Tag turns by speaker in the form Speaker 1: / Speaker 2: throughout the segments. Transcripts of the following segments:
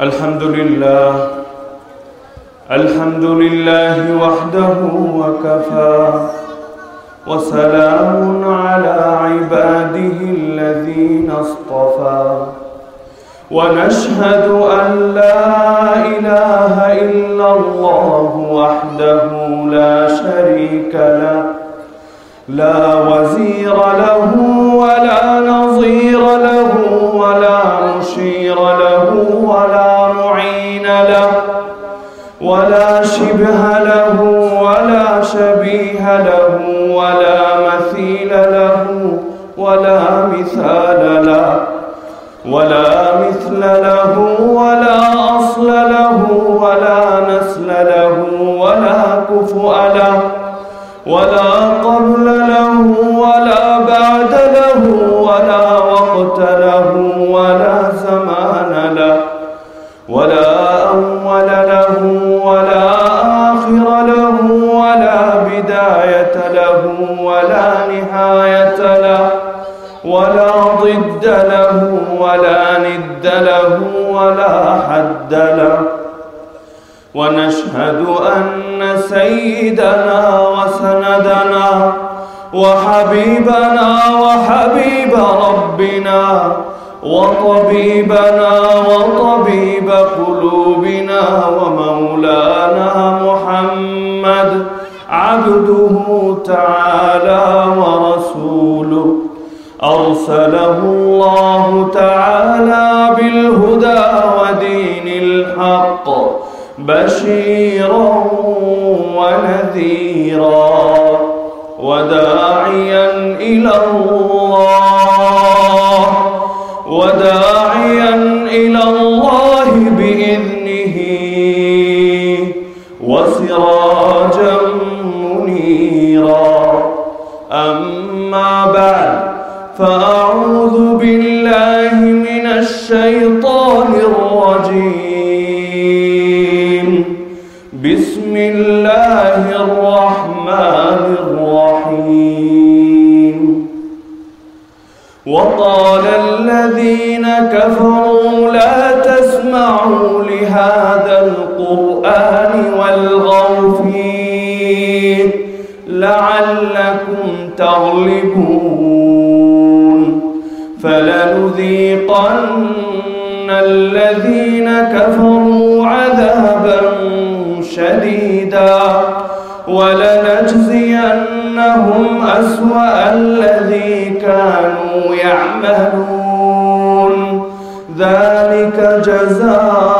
Speaker 1: الحمد لله الحمد لله وحده وكفى. وسلام على عباده الذين اصطفى. ونشهد أن لا إله إلا الله وحده لا شريك له. لا وزير له ولا نظير له ولا مشير له ولا ولا شبه له ولا شبيه له ولا مثيل له ولا مثال له ولا مثل له ولا أصل له ولا نسل له ولا كفؤ له ولا قبل ضد له ولا ند له ولا حد له. ونشهد أن سيدنا وسندنا وحبيبنا وحبيب ربنا وطبيبنا وطبيب قلوبنا ومولانا محمد عبده تعالى ورسوله. أرسله الله تعالى بالهدى ودين الحق بشيرا ونذيرا وداعيا إلى الله الشيطان الرجيم. بسم الله الرحمن الرحيم. وقال الذين كفروا لا تسمعوا لهذا القرآن والغوا فيه لعلكم تغلبون. فلنذيقن الذين كفروا عذابا شديدا ولنجزينهم أسوأ الذي كانوا يعملون. ذلك جزاء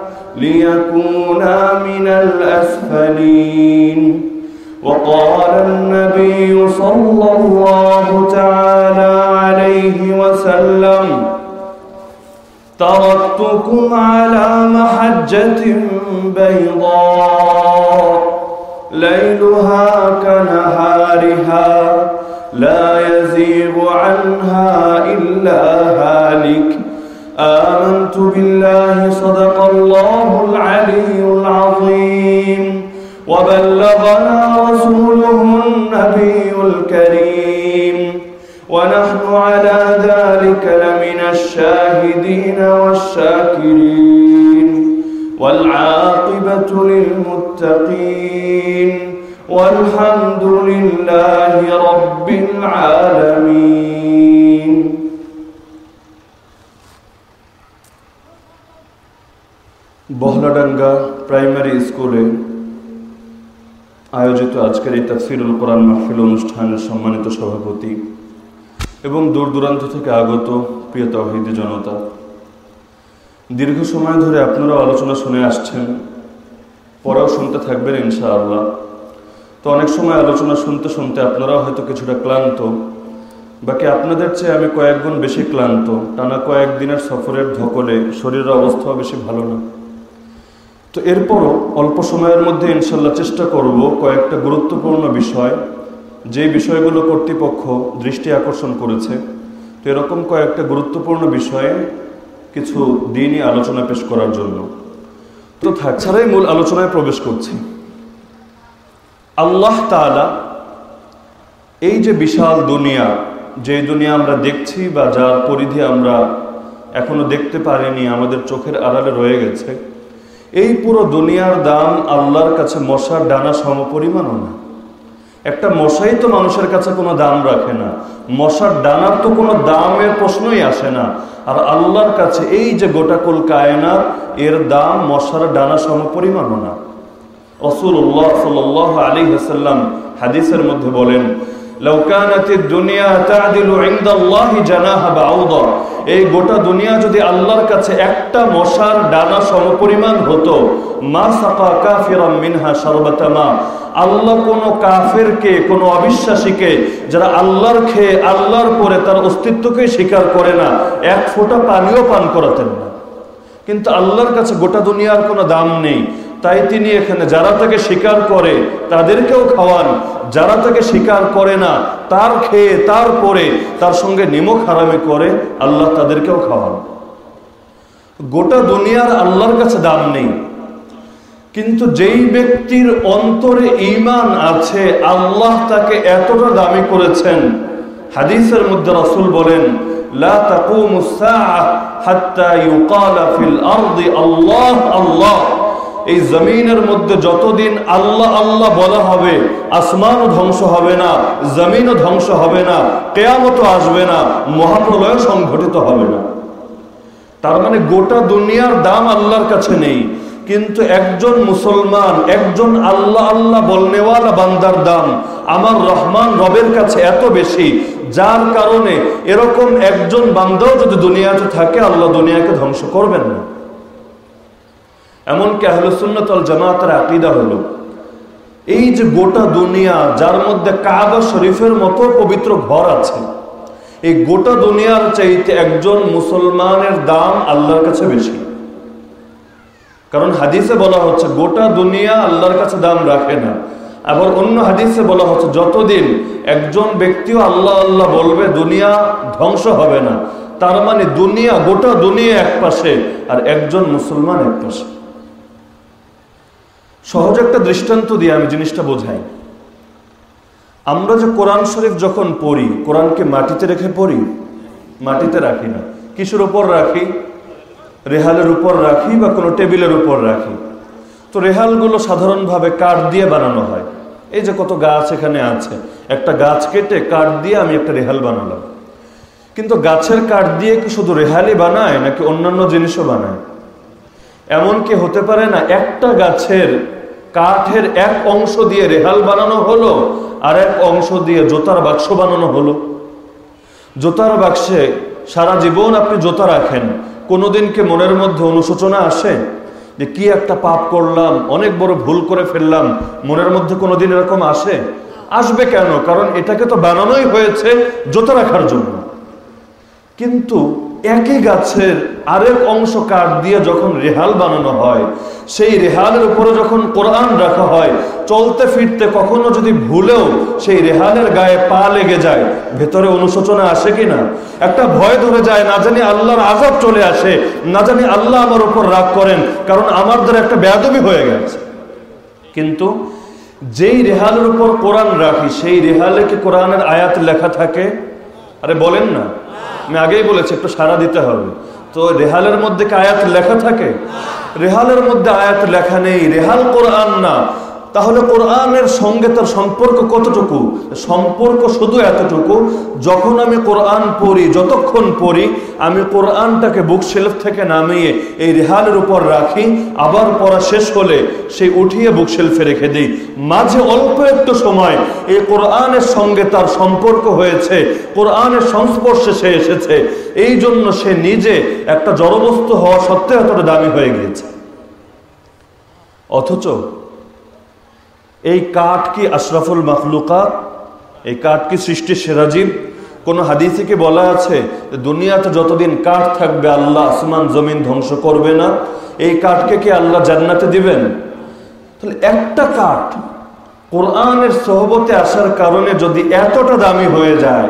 Speaker 1: ليكونا من الأسفلين. وقال النبي صلى الله تعالى عليه وسلم تركتكم على محجة بيضاء ليلها كنهارها لا يزيغ عنها إلا هالك. آمنت بالله صدق الله العلي العظيم وبلغنا رسوله النبي الكريم ونحن على ذلك لمن الشاهدين والشاكرين والعاقبة للمتقين والحمد لله رب العالمين Bahaladanga primary স্কুলে আয়োজিত আজকের এই তাফসিরুল কোরআন মাহফিল অনুষ্ঠানের সম্মানিত সভাপতি এবং দূর দূরান্ত থেকে আগত প্রিয় তহিদি জনতা। দীর্ঘ সময় ধরে আপনারা আলোচনা শুনে আসছেন পরেও শুনতে থাকবেন ইনশাআল্লাহ। তো অনেক সময় আলোচনা শুনতে শুনতে আপনারাও হয়তো কিছুটা ক্লান্ত। বাকি আপনাদের চেয়ে আমি কয়েকগুণ বেশি ক্লান্ত। টানা কয়েকদিনের সফরের ধকলে শরীরের অবস্থাও বেশি ভালো না। তো এরপরও অল্প সময়ের মধ্যে ইনশাল্লাহ চেষ্টা করব কয়েকটা গুরুত্বপূর্ণ বিষয়, যে বিষয়গুলো কর্তৃপক্ষ দৃষ্টি আকর্ষণ করেছে। তো এরকম কয়েকটা গুরুত্বপূর্ণ বিষয়ে কিছু দিনই আলোচনা পেশ করার জন্য। তো থাক, ছাড়াই মূল আলোচনায় প্রবেশ করছি। আল্লাহ তালা এই যে বিশাল দুনিয়া, যে দুনিয়া আমরা দেখছি বা যার পরিধি আমরা এখনও দেখতে পারিনি, আমাদের চোখের আড়ালে রয়ে গেছে এই পুরো দুনিয়ার দাম আল্লাহর কাছে মশার ডানা সমপরিমাণও না। একটা মশাই তো মানুষের কাছে কোনো দাম রাখে না। মশার ডানার তো কোনো দামের প্রশ্নই আসে না। আর আল্লাহর কাছে এই যে গোটাকুল কায়নার এর দাম মশার ডানা সমপরিমাণও না। রসুল্লাহ সাল আলী হাসাল্লাম হাদিসের মধ্যে বলেন এই গোটা দুনিয়া যদি আল্লাহর কাছে একটা মশার ডানা সমপরিমাণ হতো, মা সাকা কাফিরাম মিনহা সর্বতামা আল্লাহ কোন কাফেরকে, কোন অবিশ্বাসীকে, যারা আল্লাহর খেয়ে আল্লাহর পরে তার অস্তিত্বকে স্বীকার করে না, এক ফোঁটা পানিও পান করাতেন না। কিন্তু আল্লাহর কাছে গোটা দুনিয়ার কোনো দাম নেই। তাই তিনি এখানে যারা তাকে স্বীকার করে, তাদেরকেও খাওয়ান। যারা তাকে স্বীকার করে না, তার খেয়ে তার পরে তার সঙ্গে নিমক হারামি করে, আল্লাহ তাদেরকেও খাওয়ান। গোটা দুনিয়ার আল্লাহর কাছে দাম নেই। কিন্তু যেই ব্যক্তির অন্তরে ইমান আছে, আল্লাহ তাকে এতটা দামি করেছেন। হাদিসের মধ্যে রসুল বলেন, লা তাকুমু এই জমিনের মধ্যে যতদিন আল্লাহ আল্লাহ বলা হবে, আসমানও ধ্বংস হবে না, জমিনও ধ্বংস হবে না কেয়ামত আসবে না, মহাপ্রলয় সংঘটিত হবে না। তার মানে গোটা দুনিয়ার দাম আল্লাহর কাছে নেই, কিন্তু একজন মুসলমান, একজন আল্লাহ আল্লাহ বলনেওয়ালা বান্দার দাম আমার রহমান রবের কাছে এত বেশি, যার কারণে এরকম একজন বান্দাও যদি দুনিয়াতে থাকে, আল্লাহ দুনিয়াকে ধ্বংস করবেন না। এমনকি আহলুসুন্নতল জামাতের আকিদা হলো, এই যে গোটা দুনিয়া যার মধ্যে কাবা শরীফের মতো পবিত্র ঘর আছে, এই গোটা দুনিয়ার চাইতে একজন মুসলমানের দাম আল্লাহর কাছে বেশি। কারণ হাদিসে বলা হচ্ছে, গোটা দুনিয়া আল্লাহর কাছে দাম রাখে না। আবার অন্য হাদিসে বলা হচ্ছে, যতদিন একজন ব্যক্তিও আল্লাহ আল্লাহ বলবে, দুনিয়া ধ্বংস হবে না, তার মানে দুনিয়া, গোটা দুনিয়া এক পাশে আর একজন মুসলমান এক পাশে। সহজ একটা দৃষ্টান্ত দিয়ে আমি জিনিসটা বোঝাই। আমরা যে কোরআন শরীফ যখন পড়ি, কোরআনকে মাটিতে রেখে পড়ি, মাটিতে রাখি না। কিসের উপর রাখি? রেহালের উপর রাখি বা কোনো টেবিলের উপর রাখি? তো রেহালগুলো সাধারণভাবে কাঠ দিয়ে বানানো হয়। এই যে কত গাছ এখানে আছে, একটা গাছ কেটে কাঠ দিয়ে আমি একটা রেহাল বানালাম। কিন্তু গাছের কাঠ দিয়ে কি শুধু রেহালি বানায়, নাকি অন্যান্য জিনিসও বানায়? এমন কি হতে পারে না, একটা গাছের কাঠের এক অংশ দিয়ে রেহাল বানানো হলো, আর এক অংশ দিয়ে জোতার বাক্স বানানো হলো। জোতার বাক্সে সারা জীবন আপনি জোতা রাখেন। কোনোদিনকে মনের মধ্যে অনুশোচনা আসে? যে কি একটা পাপ করলাম, অনেক বড় ভুল করে ফেললাম, মনের মধ্যে কোনোদিন এরকম আসে? আসবে কেন? কারণ এটাকে তো বানানোই হয়েছে জোতা রাখার জন্য। কিন্তু একই গাছের আরেক অংশ কাঠ দিয়ে যখন রেহাল বানানো হয়, সেই রেহালের উপরে যখন কোরআন রাখা হয়, চলতে ফিরতে কখনো যদি ভুলেও সেই রেহালের গায়ে পা লেগে যায়, ভেতরে অনুশোচনা আসে কি না একটা ভয় ধরে যায়, না জানি আল্লাহর আজাব চলে আসে, না জানি আল্লাহ আমার উপর রাগ করেন, কারণ আমার দ্বারা একটা বেয়াদবি হয়ে গেছে। কিন্তু যেই রেহালের উপর কোরআন রাখি, সেই রেহালে কি কোরআনের আয়াত লেখা থাকে? আরে বলেন না। আমি আগেই বলেছি, একটু সাড়া দিতে হবে। তো রেহালের মধ্যে কি আয়াত লেখা থাকে? রেহালের মধ্যে আয়াত লেখা নেই। রেহাল কোরআন না। তাহলে কোরআনের সঙ্গে তার সম্পর্ক কতটুকু? সম্পর্ক শুধু এতটুকু, যখন আমি কোরআন পড়ি, যতক্ষণ পড়ি, আমি কোরআনটাকে বুক শেলফ থেকে নামিয়ে এই রেহালের উপর রাখি, আবার পড়া শেষ হলে সেই উঠিয়ে বুক শেলফে রেখে দিই। মাঝে অল্প একটু সময়, এই কোরআনের সঙ্গে তার সম্পর্ক হয়েছে, কোরআনের সংস্পর্শে সে এসেছে, এই জন্য সে নিজে একটা জড়বস্তু হওয়া সত্ত্বেও এতটা দামি হয়ে গিয়েছে। অথচ এই কাঠ কি আশরাফুল মখলুকাত? এই কাঠ কি সৃষ্টির সেরাজীব কোন হাদিসে কি বলা আছে দুনিয়াতে যতদিন কাঠ থাকবে আল্লাহ আসমান, জমিন ধ্বংস করবে না। এই কাঠকে কি আল্লাহ জান্নাতে দিবেন? তাহলে একটা কাঠ কোরআনের সহবতে আসার কারণে যদি এতটা দামি হয়ে যায়,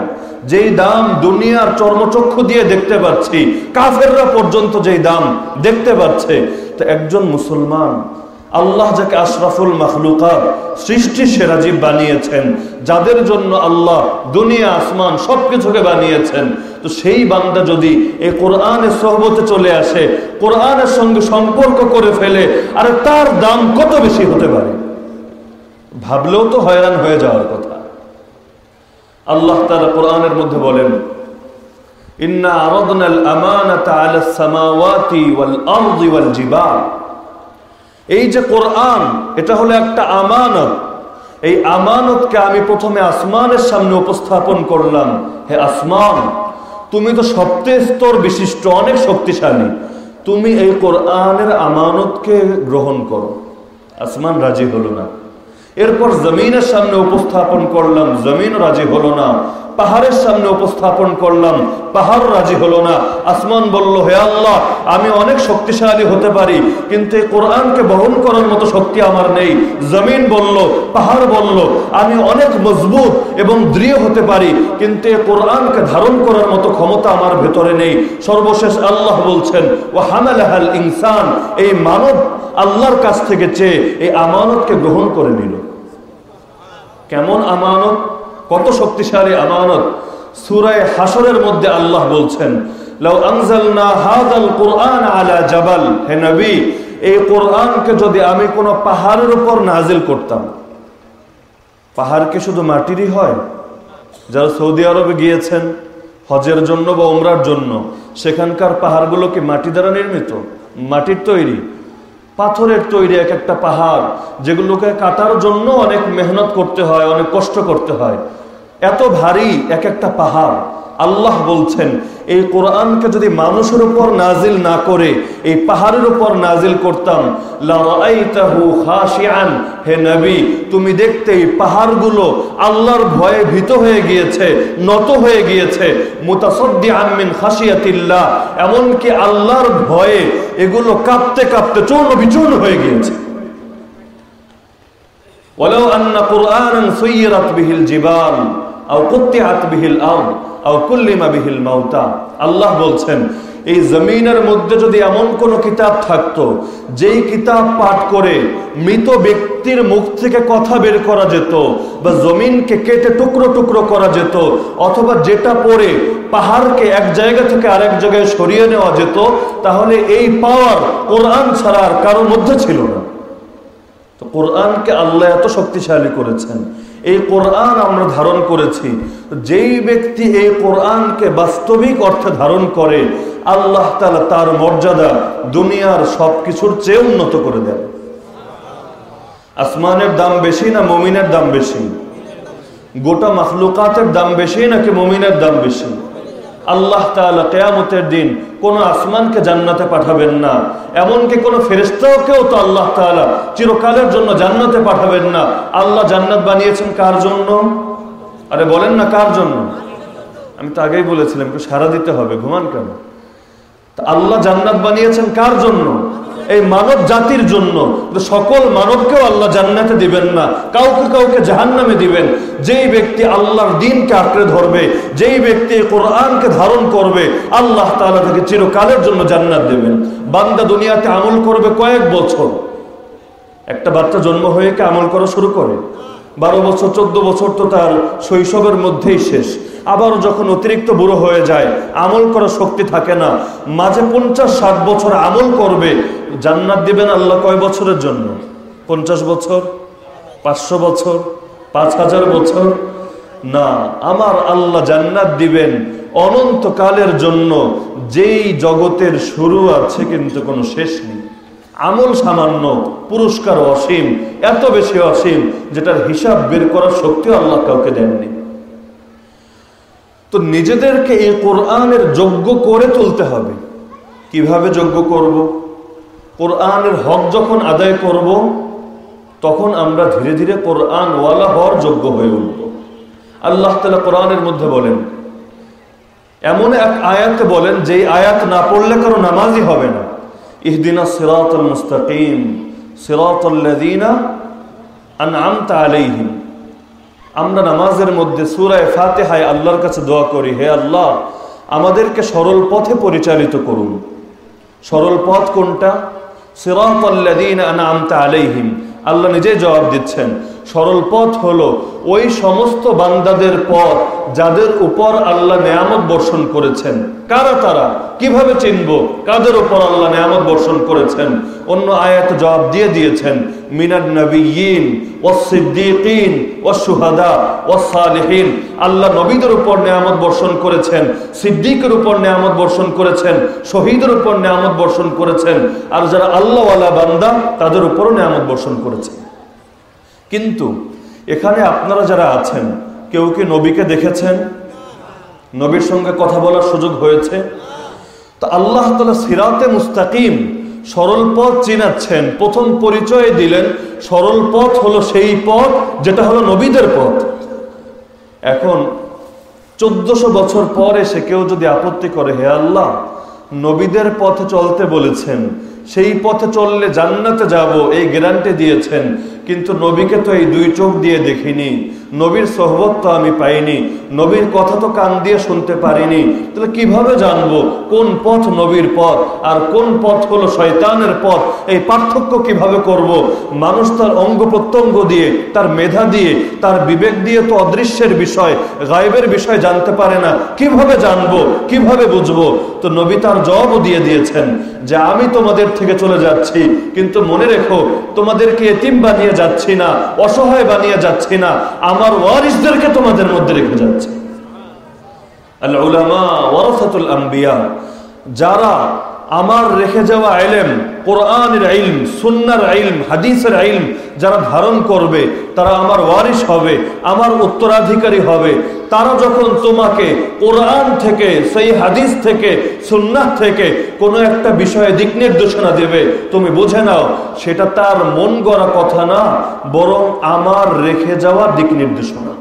Speaker 1: যেই দাম দুনিয়ার চর্মচক্ষু দিয়ে দেখতে পাচ্ছি, কাফেররা পর্যন্ত যেই দাম দেখতে পাচ্ছে, তো একজন মুসলমান আল্লাহ যাকে আশরাফুল মখলুকাত, সৃষ্টি সেরাজীব বানিয়েছেন, যাদের জন্য আল্লাহ দুনিয়া, আসমান সবকিছুকে বানিয়েছেন। তো সেই বান্দা যদি এই কোরআনের সহবতে চলে আসে, কোরআনের সঙ্গে সম্পর্ক করে ফেলে, আর তার দাম কত বেশি হতে পারে? ভাবলেও তো হয়রান হয়ে যাওয়ার কথা। আল্লাহ তাআলা কোরআনের মধ্যে বলেন, ইন্না আরাদনাল আমানাতা আলাস সামাওয়াতি ওয়াল আরদি ওয়াল জিবাল এই যে কোরআন, এটা হলো একটা আমানত। এই আমানতকে আমি প্রথমে আসমানের সামনে উপস্থাপন করলাম। হে আসমান, তুমি তো সপ্তাহ স্তর বিশিষ্ট, অনেক শক্তিশালী। তুমি এই কোরআনের আমানতকে গ্রহণ করো। আসমান রাজি হলো না। এরপর জমিনের সামনে উপস্থাপন করলাম। জমিন রাজি হলো না। পাহাড়ের সামনে উপস্থাপন করলাম। পাহাড় রাজি হলো না। আসমান বলল, হে আল্লাহ, আমি অনেক শক্তিশালী হতে পারি, কিন্তু এই কোরআনকে বহন করার মতো শক্তি আমার নেই। জমিন বলল, পাহাড় বলল, আমি অনেক মজবুত এবং দৃঢ় হতে পারি, কিন্তু এই কোরআনকে ধারণ করার মতো ক্ষমতা আমার ভেতরে নেই। সর্বশেষ আল্লাহ বলছেন ও হামালাহাল ইনসান এই মানব আল্লাহর কাছ থেকে চেয়ে এই আমানতকে গ্রহণ করে নিল। কেমন আমানত? কত শক্তিশালী আমানত সুরায় হাসরের মধ্যে আল্লাহ বলছেন, লাউ আলা যদি আমি কোনো পাহাড়ের উপর করতাম, পাহাড় কি শুধু মাটিরই হয়? যারা সৌদি আরবে গিয়েছেন, হজের জন্য বা ওমরার জন্য, সেখানকার কি মাটি দ্বারা নির্মিত? মাটির তৈরি। পাথরের তৈরি এক একটা পাহাড়, যেগুলোকে কাটার জন্য অনেক মেহনত করতে হয়, অনেক কষ্ট করতে হয়। এত ভারী এক একটা পাহাড়। আল্লাহ বলছেন এই কোরআনকে যদি মানুষের উপর নাজিল না করে এই পাহাড়ের উপর নাজিল করতাম লারাআইতাহু খাশিআন হে নবী তুমি দেখতে এই পাহাড়গুলো আল্লাহর ভয়ে ভীত হয়ে গিয়েছে নত হয়ে গিয়েছে মুতাসাদ্দিআন মিন খাশিয়াতিল্লাহ এমনকি আল্লাহর ভয়ে এগুলো কাঁপতে কাঁপতে চূর্ণ বিচূর্ণ হয়ে গিয়েছে ولو أن قرآنا سيرت به الجبال আল্লাহ বলছেন, এই জমিনের মধ্যে যদি এমন কোন কিতাব থাকতো, যেই কিতাব পাঠ করে মৃত ব্যক্তির মুখ থেকে কথা বের করা যেত, বা জমিনকে কেটে টুকরো টুকরো করা যেত, অথবা যেটা পড়ে পাহাড়কে এক জায়গা থেকে আরেক জায়গায় সরিয়ে নেওয়া যেত, তাহলে এই পাওয়ার কোরআন ছাড়া আর কারোর মধ্যে ছিল না। তো কোরআনকে আল্লাহ এত শক্তিশালী করেছেন এই কোরআন আমরা ধারণ করেছি। যেই ব্যক্তি এই কোরআনকে বাস্তবিক অর্থে ধারণ করে, আল্লাহ তালা তার মর্যাদা দুনিয়ার সব কিছুর চেয়ে উন্নত করে দেন। আসমানের দাম বেশি না মমিনের দাম বেশি? গোটা মাখলুকাতের দাম বেশি নাকি মমিনের দাম বেশি? আল্লাহ তালা কেয়ামতের দিন কোন আসমানকে জান্নাতে পাঠাবেন না। এমনকি কোন ফেরিস্তাকেও তো আল্লাহ তালা চিরকালের জন্য জান্নাতে পাঠাবেন না। আল্লাহ জান্নাত বানিয়েছেন কার জন্য? আরে বলেন না কার জন্য? আমি তো আগেই বলেছিলাম সারা দিতে হবে, ঘুমান কেন? আল্লাহ জান্নাত বানিয়েছেন কার জন্য? এই মানব জাতির জন্য সকল মানবকেও আল্লাহ জান্নাতে দিবেন না। কাউকে কাউকে জাহান্নামে দিবেন। যেই ব্যক্তি আল্লাহর দিনকে আঁকড়ে ধরবে, যেই ব্যক্তি কোরআনকে ধারণ করবে, আল্লাহ তাআলা তাকে চিরকালের জন্য জান্নাত দেবেন। বান্দা দুনিয়াতে আমল করবে কয়েক বছর। একটা বাচ্চা জন্ম হয়ে কি আমল করা শুরু করে? বারো বছর, চোদ্দ বছর তো তার শৈশবের মধ্যেই শেষ। আবার যখন অতিরিক্ত বুড়ো হয়ে যায়, আমল করার শক্তি থাকে না। মাঝে পঞ্চাশ ষাট বছর আমল করবে, জান্নাত দিবেন আল্লাহ কয় বছরের জন্য? পঞ্চাশ বছর? পাঁচশো বছর? পাঁচ হাজার বছর? না, আমার আল্লাহ জান্নাত দিবেন অনন্তকালের জন্য। যেই জগতের শুরু আছে কিন্তু কোনো শেষ নেই। আমল সামান্য, পুরস্কার অসীম, এত বেশি অসীম, যেটার হিসাব বের করার শক্তিও আল্লাহ কাউকে দেননি। তো নিজেদেরকে এই কোরআনের যোগ্য করে তুলতে হবে। কীভাবে যোগ্য করব। কোরআনের হক যখন আদায় করব, তখন আমরা ধীরে ধীরে কোরআন ওয়ালা হওয়ার যোগ্য হয়ে উঠব। আল্লাহ তালা কোরআনের মধ্যে বলেন, এমন এক আয়াতে বলেন, যেই আয়াত না পড়লে কারও নামাজই হবে না। ইহদিনা সিরাত মুস্তাকিম আনআমতা আলাইহিম। আমরা নামাজের মধ্যে সুরায় ফাতেহায় আল্লাহর কাছে দোয়া করি, হে আল্লাহ, আমাদেরকে সরল পথে পরিচালিত করুন। সরল পথ কোনটা? আলাইহিম। আল্লাহ নিজে জবাব দিচ্ছেন, সরল পথ হলো ওই সমস্ত বান্দাদের পথ যাদের উপর আল্লাহ নেয়ামত বর্ষণ করেছেন। কারা তারা? কীভাবে চিনব? কাদের উপর আল্লাহ নেয়ামত বর্ষণ করেছেন? অন্য আয়াত জবাব দিয়ে দিয়েছেন, মিনান নবীন ও সিদ্দিকিন ও সুহাদা ও ওয়াসালিহিন আল্লাহ নবীদের উপর নেয়ামত বর্ষণ করেছেন, সিদ্দিকের উপর নেয়ামত বর্ষণ করেছেন, শহীদের উপর নেয়ামত বর্ষণ করেছেন। আর যারা আল্লাহওয়ালা বান্দা, তাদের উপরও নেয়ামত বর্ষণ করেছেন। কিন্তু এখানে আপনারা যারা আছেন, কেউ কি নবীকে দেখেছেন? নবীর সঙ্গে কথা বলার সুযোগ হয়েছে? তো আল্লাহ তালা সিরাতে মুস্তাকিম সরল পথ চিনাচ্ছেন। প্রথম পরিচয় দিলেন, সরল পথ হলো সেই পথ যেটা হলো নবীদের পথ। এখন, চোদ্দশো বছর পর এসে কেউ যদি আপত্তি করে, হে আল্লাহ, নবীদের পথে চলতে বলেছেন, সেই পথে চললে জান্নাতে যাব, এই গ্যারান্টি দিয়েছেন কিন্তু নবীকে তো এই দুই চোখ দিয়ে দেখিনি। নবীর সহবত তো আমি পাইনি। নবীর কথা তো কান দিয়ে শুনতে পারিনি। তাহলে কীভাবে জানব কোন পথ নবীর পথ আর কোন পথ হলো শয়তানের পথ? এই পার্থক্য কীভাবে করব। মানুষ তার অঙ্গ প্রত্যঙ্গ দিয়ে, তার মেধা দিয়ে, তার বিবেক দিয়ে তো অদৃশ্যের বিষয়, গায়েবের বিষয় জানতে পারে না। কীভাবে জানব? কীভাবে বুঝব? তো নবী তার জবাবও দিয়ে দিয়েছেন যে, আমি তোমাদের থেকে চলে যাচ্ছি। কিন্তু মনে রেখো, তোমাদেরকে এতিম বানিয়ে যাচ্ছি না, অসহায় বানিয়ে যাচ্ছি না, আমার ওয়ারিসদেরকে তোমাদের মধ্যে রেখে যাচ্ছি। আল্লাহ ওরফাতুল আম্বিয়া যারা আমার রেখে যাওয়া আইলেম কোরআনের আইলম সুন্নার আইলম হাদিসের আইলম যারা ধারণ করবে, তারা আমার ওয়ারিস হবে, আমার উত্তরাধিকারী হবে। তারা যখন তোমাকে কোরআন থেকে, সেই হাদিস থেকে, সুন্নাহ থেকে কোনো একটা বিষয়ে দিক নির্দেশনা দেবে, তুমি বুঝে নাও, সেটা তার মন গড়া কথা না, বরং আমার রেখে যাওয়া দিক নির্দেশনা।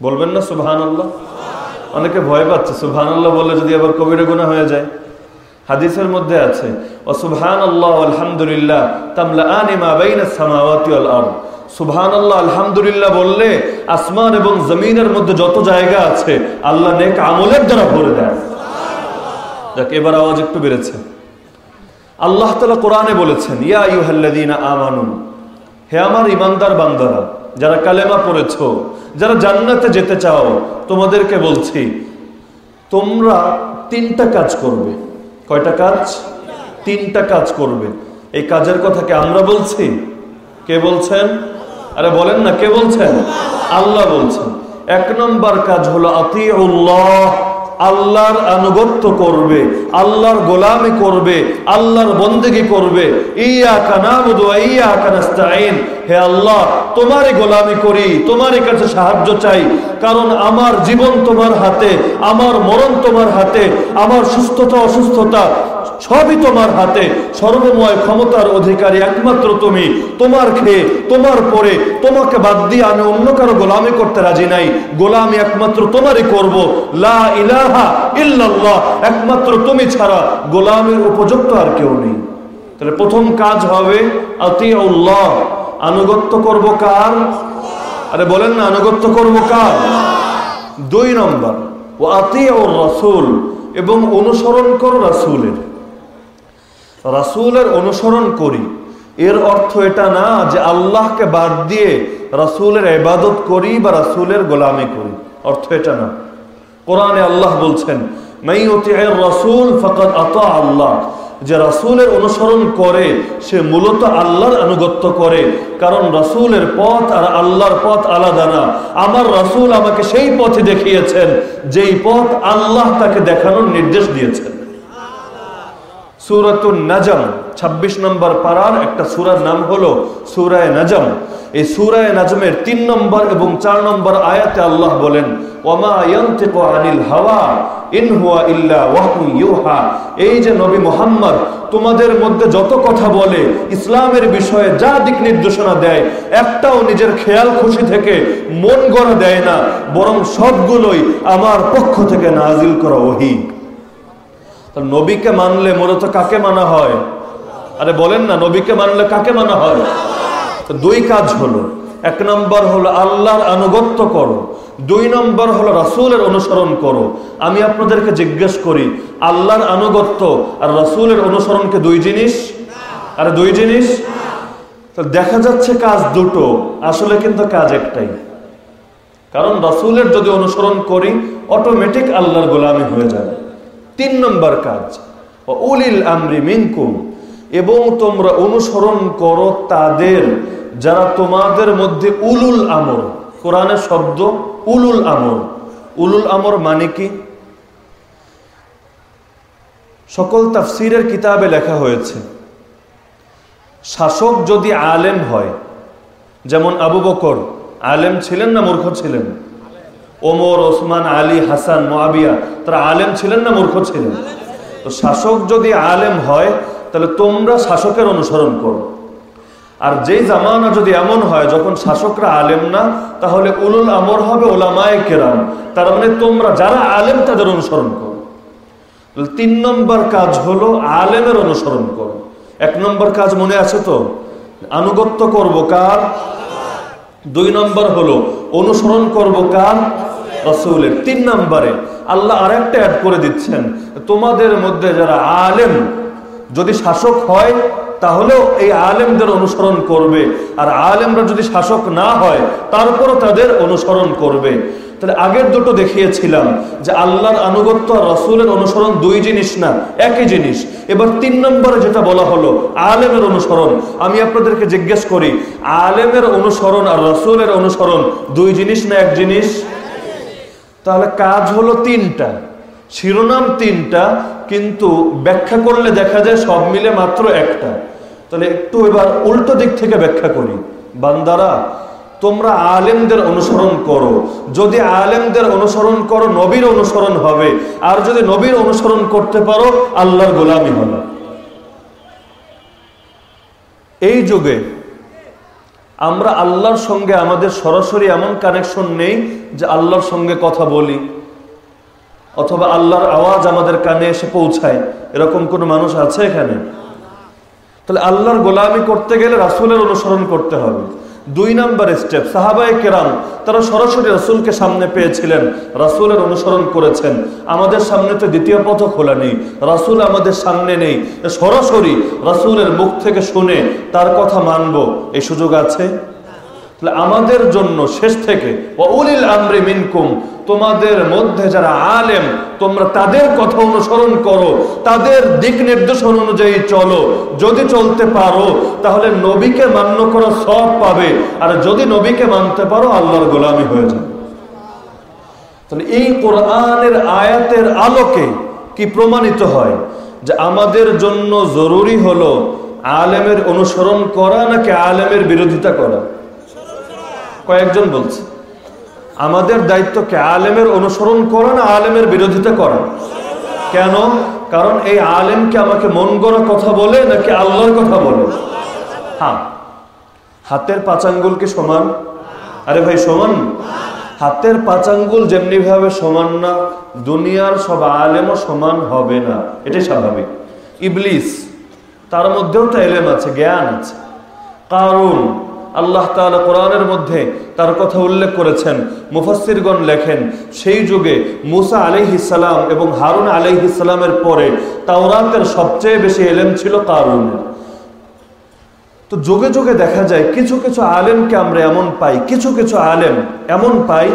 Speaker 1: বলবেন না আল্লাহ অনেকে ভয় পাচ্ছে আল্লাহ বললে যদি আবার কবিরা গুণা হয়ে যায়। হাদিসের মধ্যে আছে ও সুবহান আল্লাহ আলহামদুলিল্লাহ তামলা আনিমা বাইনা সামাওয়াতি ওয়াল আরদ। সুবহান আল্লাহ আলহামদুলিল্লাহ বললে আসমান এবং জমিনের মধ্যে যত জায়গা আছে আল্লাহ নেক আমলের দ্বারা ভরে দেয় দেখ এবার আওয়াজ একটু বেড়েছে। আল্লাহ তালা কোরআনে বলেছেন ইয়া ইউহাল্লাদিনা আমানুন হে আমার ইমানদার বান্দারা যারা কালেমা পড়েছ যারা জান্নাতে যেতে চাও তোমাদেরকে বলছি তোমরা তিনটা কাজ করবে। কয়টা কাজ? তিনটা কাজ করবে। এই কাজের কথা কে আমরা বলছি? কে বলছেন? আরে বলেন না, কে বলছেন? আল্লাহ বলছেন। এক নম্বর কাজ হলো আতিউল্লাহ। আল্লাহর আনুগত্য করবে, আল্লাহর গোলামি করবে, আল্লাহর বন্দেগি করবে। হে আল্লাহ, তোমারই গোলামি করি, তোমারই কাছে সাহায্য চাই। কারণ আমার জীবন তোমার হাতে, আমার মরণ তোমার হাতে, আমার সুস্থতা, অসুস্থতা সবই তোমার হাতে। সর্বময় ক্ষমতার অধিকারী একমাত্র তুমি। তোমার খেয়ে, তোমার পরে, তোমাকে বাদ দিয়ে আমি অন্য কারও গোলামি করতে রাজি নাই। গোলামি একমাত্র তোমারই করব। লা ইলাহা ইল্লাল্লাহ, একমাত্র তুমি ছাড়া গোলামের উপযুক্ত আর কেউ নেই। তাহলে প্রথম কাজ হবে আতিউল্লাহ। আনুগত্য করব কার? আরে বলেন না, আনুগত্য করব কার? দুই নম্বর ও আতিউর রাসূল, এবং অনুসরণ করো রাসূলের। রাসূলের অনুসরণ করি। এর অর্থ এটা না যে আল্লাহকে বাদ দিয়ে রাসূলের ইবাদত করি বা রাসূলের গোলামি করি। অর্থ এটা না। কোরআনে আল্লাহ বলছেন রাসূল ফাকাদ আতা আল্লাহ। যে রাসূলের অনুসরণ করে, সে মূলত আল্লাহর আনুগত্য করে। কারণ রাসূলের পথ আর আল্লাহর পথ আলাদা না। আমার রাসূল আমাকে সেই পথে দেখিয়েছেন, যেই পথ আল্লাহ তাকে দেখানোর নির্দেশ দিয়েছেন। নাজম ২৬ নম্বর একটা সুরার নাম হলো এই নাজমের তিন নম্বর এবং চার নম্বর আয়াতে আল্লাহ বলেন এই যে নবী মোহাম্মদ, তোমাদের মধ্যে যত কথা বলে, ইসলামের বিষয়ে যা দিক নির্দেশনা দেয়, একটাও নিজের খেয়াল খুশি থেকে মন গড়া দেয় না, বরং সবগুলোই আমার পক্ষ থেকে নাজিল করা ওহি। নবীকে মানলে মূলত কাকে মানা হয়? আরে বলেন না, নবীকে মানলে কাকে মানা হয়? তো দুই কাজ হলো, এক নম্বর হলো আল্লাহর আনুগত্য করো, দুই নম্বর হলো রাসূলের অনুসরণ করো। আমি আপনাদেরকে জিজ্ঞেস করি, আল্লাহর আনুগত্য আর রাসূলের অনুসরণকে দুই জিনিস? আর দুই জিনিস? দেখা যাচ্ছে কাজ দুটো, আসলে কিন্তু কাজ একটাই। কারণ রাসূলের যদি অনুসরণ করি অটোমেটিক আল্লাহর গোলামি হয়ে যাবে। তিন নম্বর কাজ। উলিল আমরি মিনকুম, এবং তোমরা অনুসরণ করো তাদের যারা তোমাদের মধ্যে উলুল আমর। কোরআনের শব্দ উলুল আমর। উলুল আমর মানে কি? সকল তাফসিরের কিতাবে লেখা হয়েছে, শাসক যদি আলেম হয়, যেমন আবু বকর, আলেম ছিলেন না মূর্খ ছিলেন? ওমর, ওসমান, আলী, হাসান মোয়াবিয়া তারা আলেম ছিলেন না মূর্খ ছিলেন? তো শাসক যদি আলেম হয়, তাহলে তোমরা শাসকের অনুসরণ করো। আর যেই জামানা যদি এমন হয়, যখন শাসকরা আলেম না, তাহলে উলুল আমর হবে ওলামায় কেরাম। তার মানে তোমরা যারা আলেম, তাদের অনুসরণ করো। তিন নম্বর কাজ হলো আলেমের অনুসরণ করো। এক নম্বর কাজ মনে আছে তো? আনুগত্য করব কার? দুই নম্বর হলো অনুসরণ করব কার? রসুলের তিন নম্বরে আল্লাহ আরেকটা অ্যাড করে দিচ্ছেন, তোমাদের মধ্যে যারা আলেম, যদি শাসক হয়, তাহলেও এই আলেমদের অনুসরণ করবে। আর আলেমরা যদি শাসক না হয়, তারপরও তাদের অনুসরণ করবে। তাহলে আগের দুটো দেখিয়েছিলাম যে আল্লাহর আনুগত্য আর রসুলের অনুসরণ দুই জিনিস না, একই জিনিস। এবার তিন নম্বরে যেটা বলা হলো, আলেমের অনুসরণ। আমি আপনাদেরকে জিজ্ঞেস করি, আলেমের অনুসরণ আর রসুলের অনুসরণ দুই জিনিস না এক জিনিস? তাহলে কাজ হলো তিনটা। শিরোনাম তিনটা, কিন্তু ব্যাখ্যা করলে দেখা যায় সব মিলে মাত্র একটা। তাহলে একটু এবার উল্টো দিক থেকে ব্যাখ্যা করি। বান্দারা, তোমরা আলেমদের অনুসরণ করো। যদি আলেমদের অনুসরণ করো, নবীর অনুসরণ হবে। আর যদি নবীর অনুসরণ করতে পারো, আল্লাহর গোলামি হবে। এই যুগে আমরা আল্লাহর সঙ্গে আমাদের সরাসরি এমন কানেকশন নেই যে আল্লাহর সঙ্গে কথা বলি, অথবা আল্লাহর আওয়াজ আমাদের কানে এসে পৌঁছায়। এরকম কোনো মানুষ আছে এখানে? তাহলে আল্লাহর গোলামি করতে গেলে রাসুলের অনুসরণ করতে হবে। দুই নাম্বার স্টেপ সাহাবাই কেরাম, তারা সরাসরি রসুলকে সামনে পেয়েছিলেন, রাসুলের অনুসরণ করেছেন। আমাদের সামনে তো দ্বিতীয় পথ খোলা নেই, রাসুল আমাদের সামনে নেই। সরাসরি রাসুলের মুখ থেকে শুনে তার কথা মানব, এই সুযোগ আছে? আমাদের জন্য শেষ থেকে অউলিল মিনকুম তোমাদের মধ্যে যারা আলেম, তোমরা তাদের কথা অনুসরণ করো, তাদের দিক নির্দেশন অনুযায়ী চলো। যদি চলতে পারো, তাহলে নবীকে মান্য করা সব পাবে। আর যদি নবীকে মানতে পারো, আল্লাহর গোলামি হয়ে যাবে। তাহলে এই কোরআনের আয়াতের আলোকে কি প্রমাণিত হয়? যে আমাদের জন্য জরুরি হলো আলেমের অনুসরণ করা নাকি আলেমের বিরোধিতা করা? কয়েকজন বলছে। আমাদের দায়িত্বকে আলেমের অনুসরণ করা না আলেমের বিরোধিতা করা কেন? কারণ এই আলেমকে আমাকে মন গড়া কথা বলে নাকি আল্লাহর কথা বলে? হ্যাঁ। হাতের পাঁচাঙ্গুল কি সমান? আরে ভাই, সমান? হাতের পাঁচাঙ্গুল যেমনি ভাবে সমান না, দুনিয়ার সব আলেমও সমান হবে না। এটাই স্বাভাবিক। ইবলিস, তার মধ্যেও তো এলেম আছে, জ্ঞান আছে। কারণ আল্লাহ তাআলা কোরআনের মধ্যে তার কথা উল্লেখ করেছেন। মুফাসসিরগণ লেখেন, সেই যুগে মুসা আলাইহিসসালাম এবং হারুন আলাইহিসসালামের পরে তাওরাতের সবচেয়ে বেশি এলেম ছিল কারুনের। তো যুগে যুগে দেখা যায়, কিছু কিছু আলেমকে আমরা এমন পাই, কিছু কিছু আলেম এমন পাই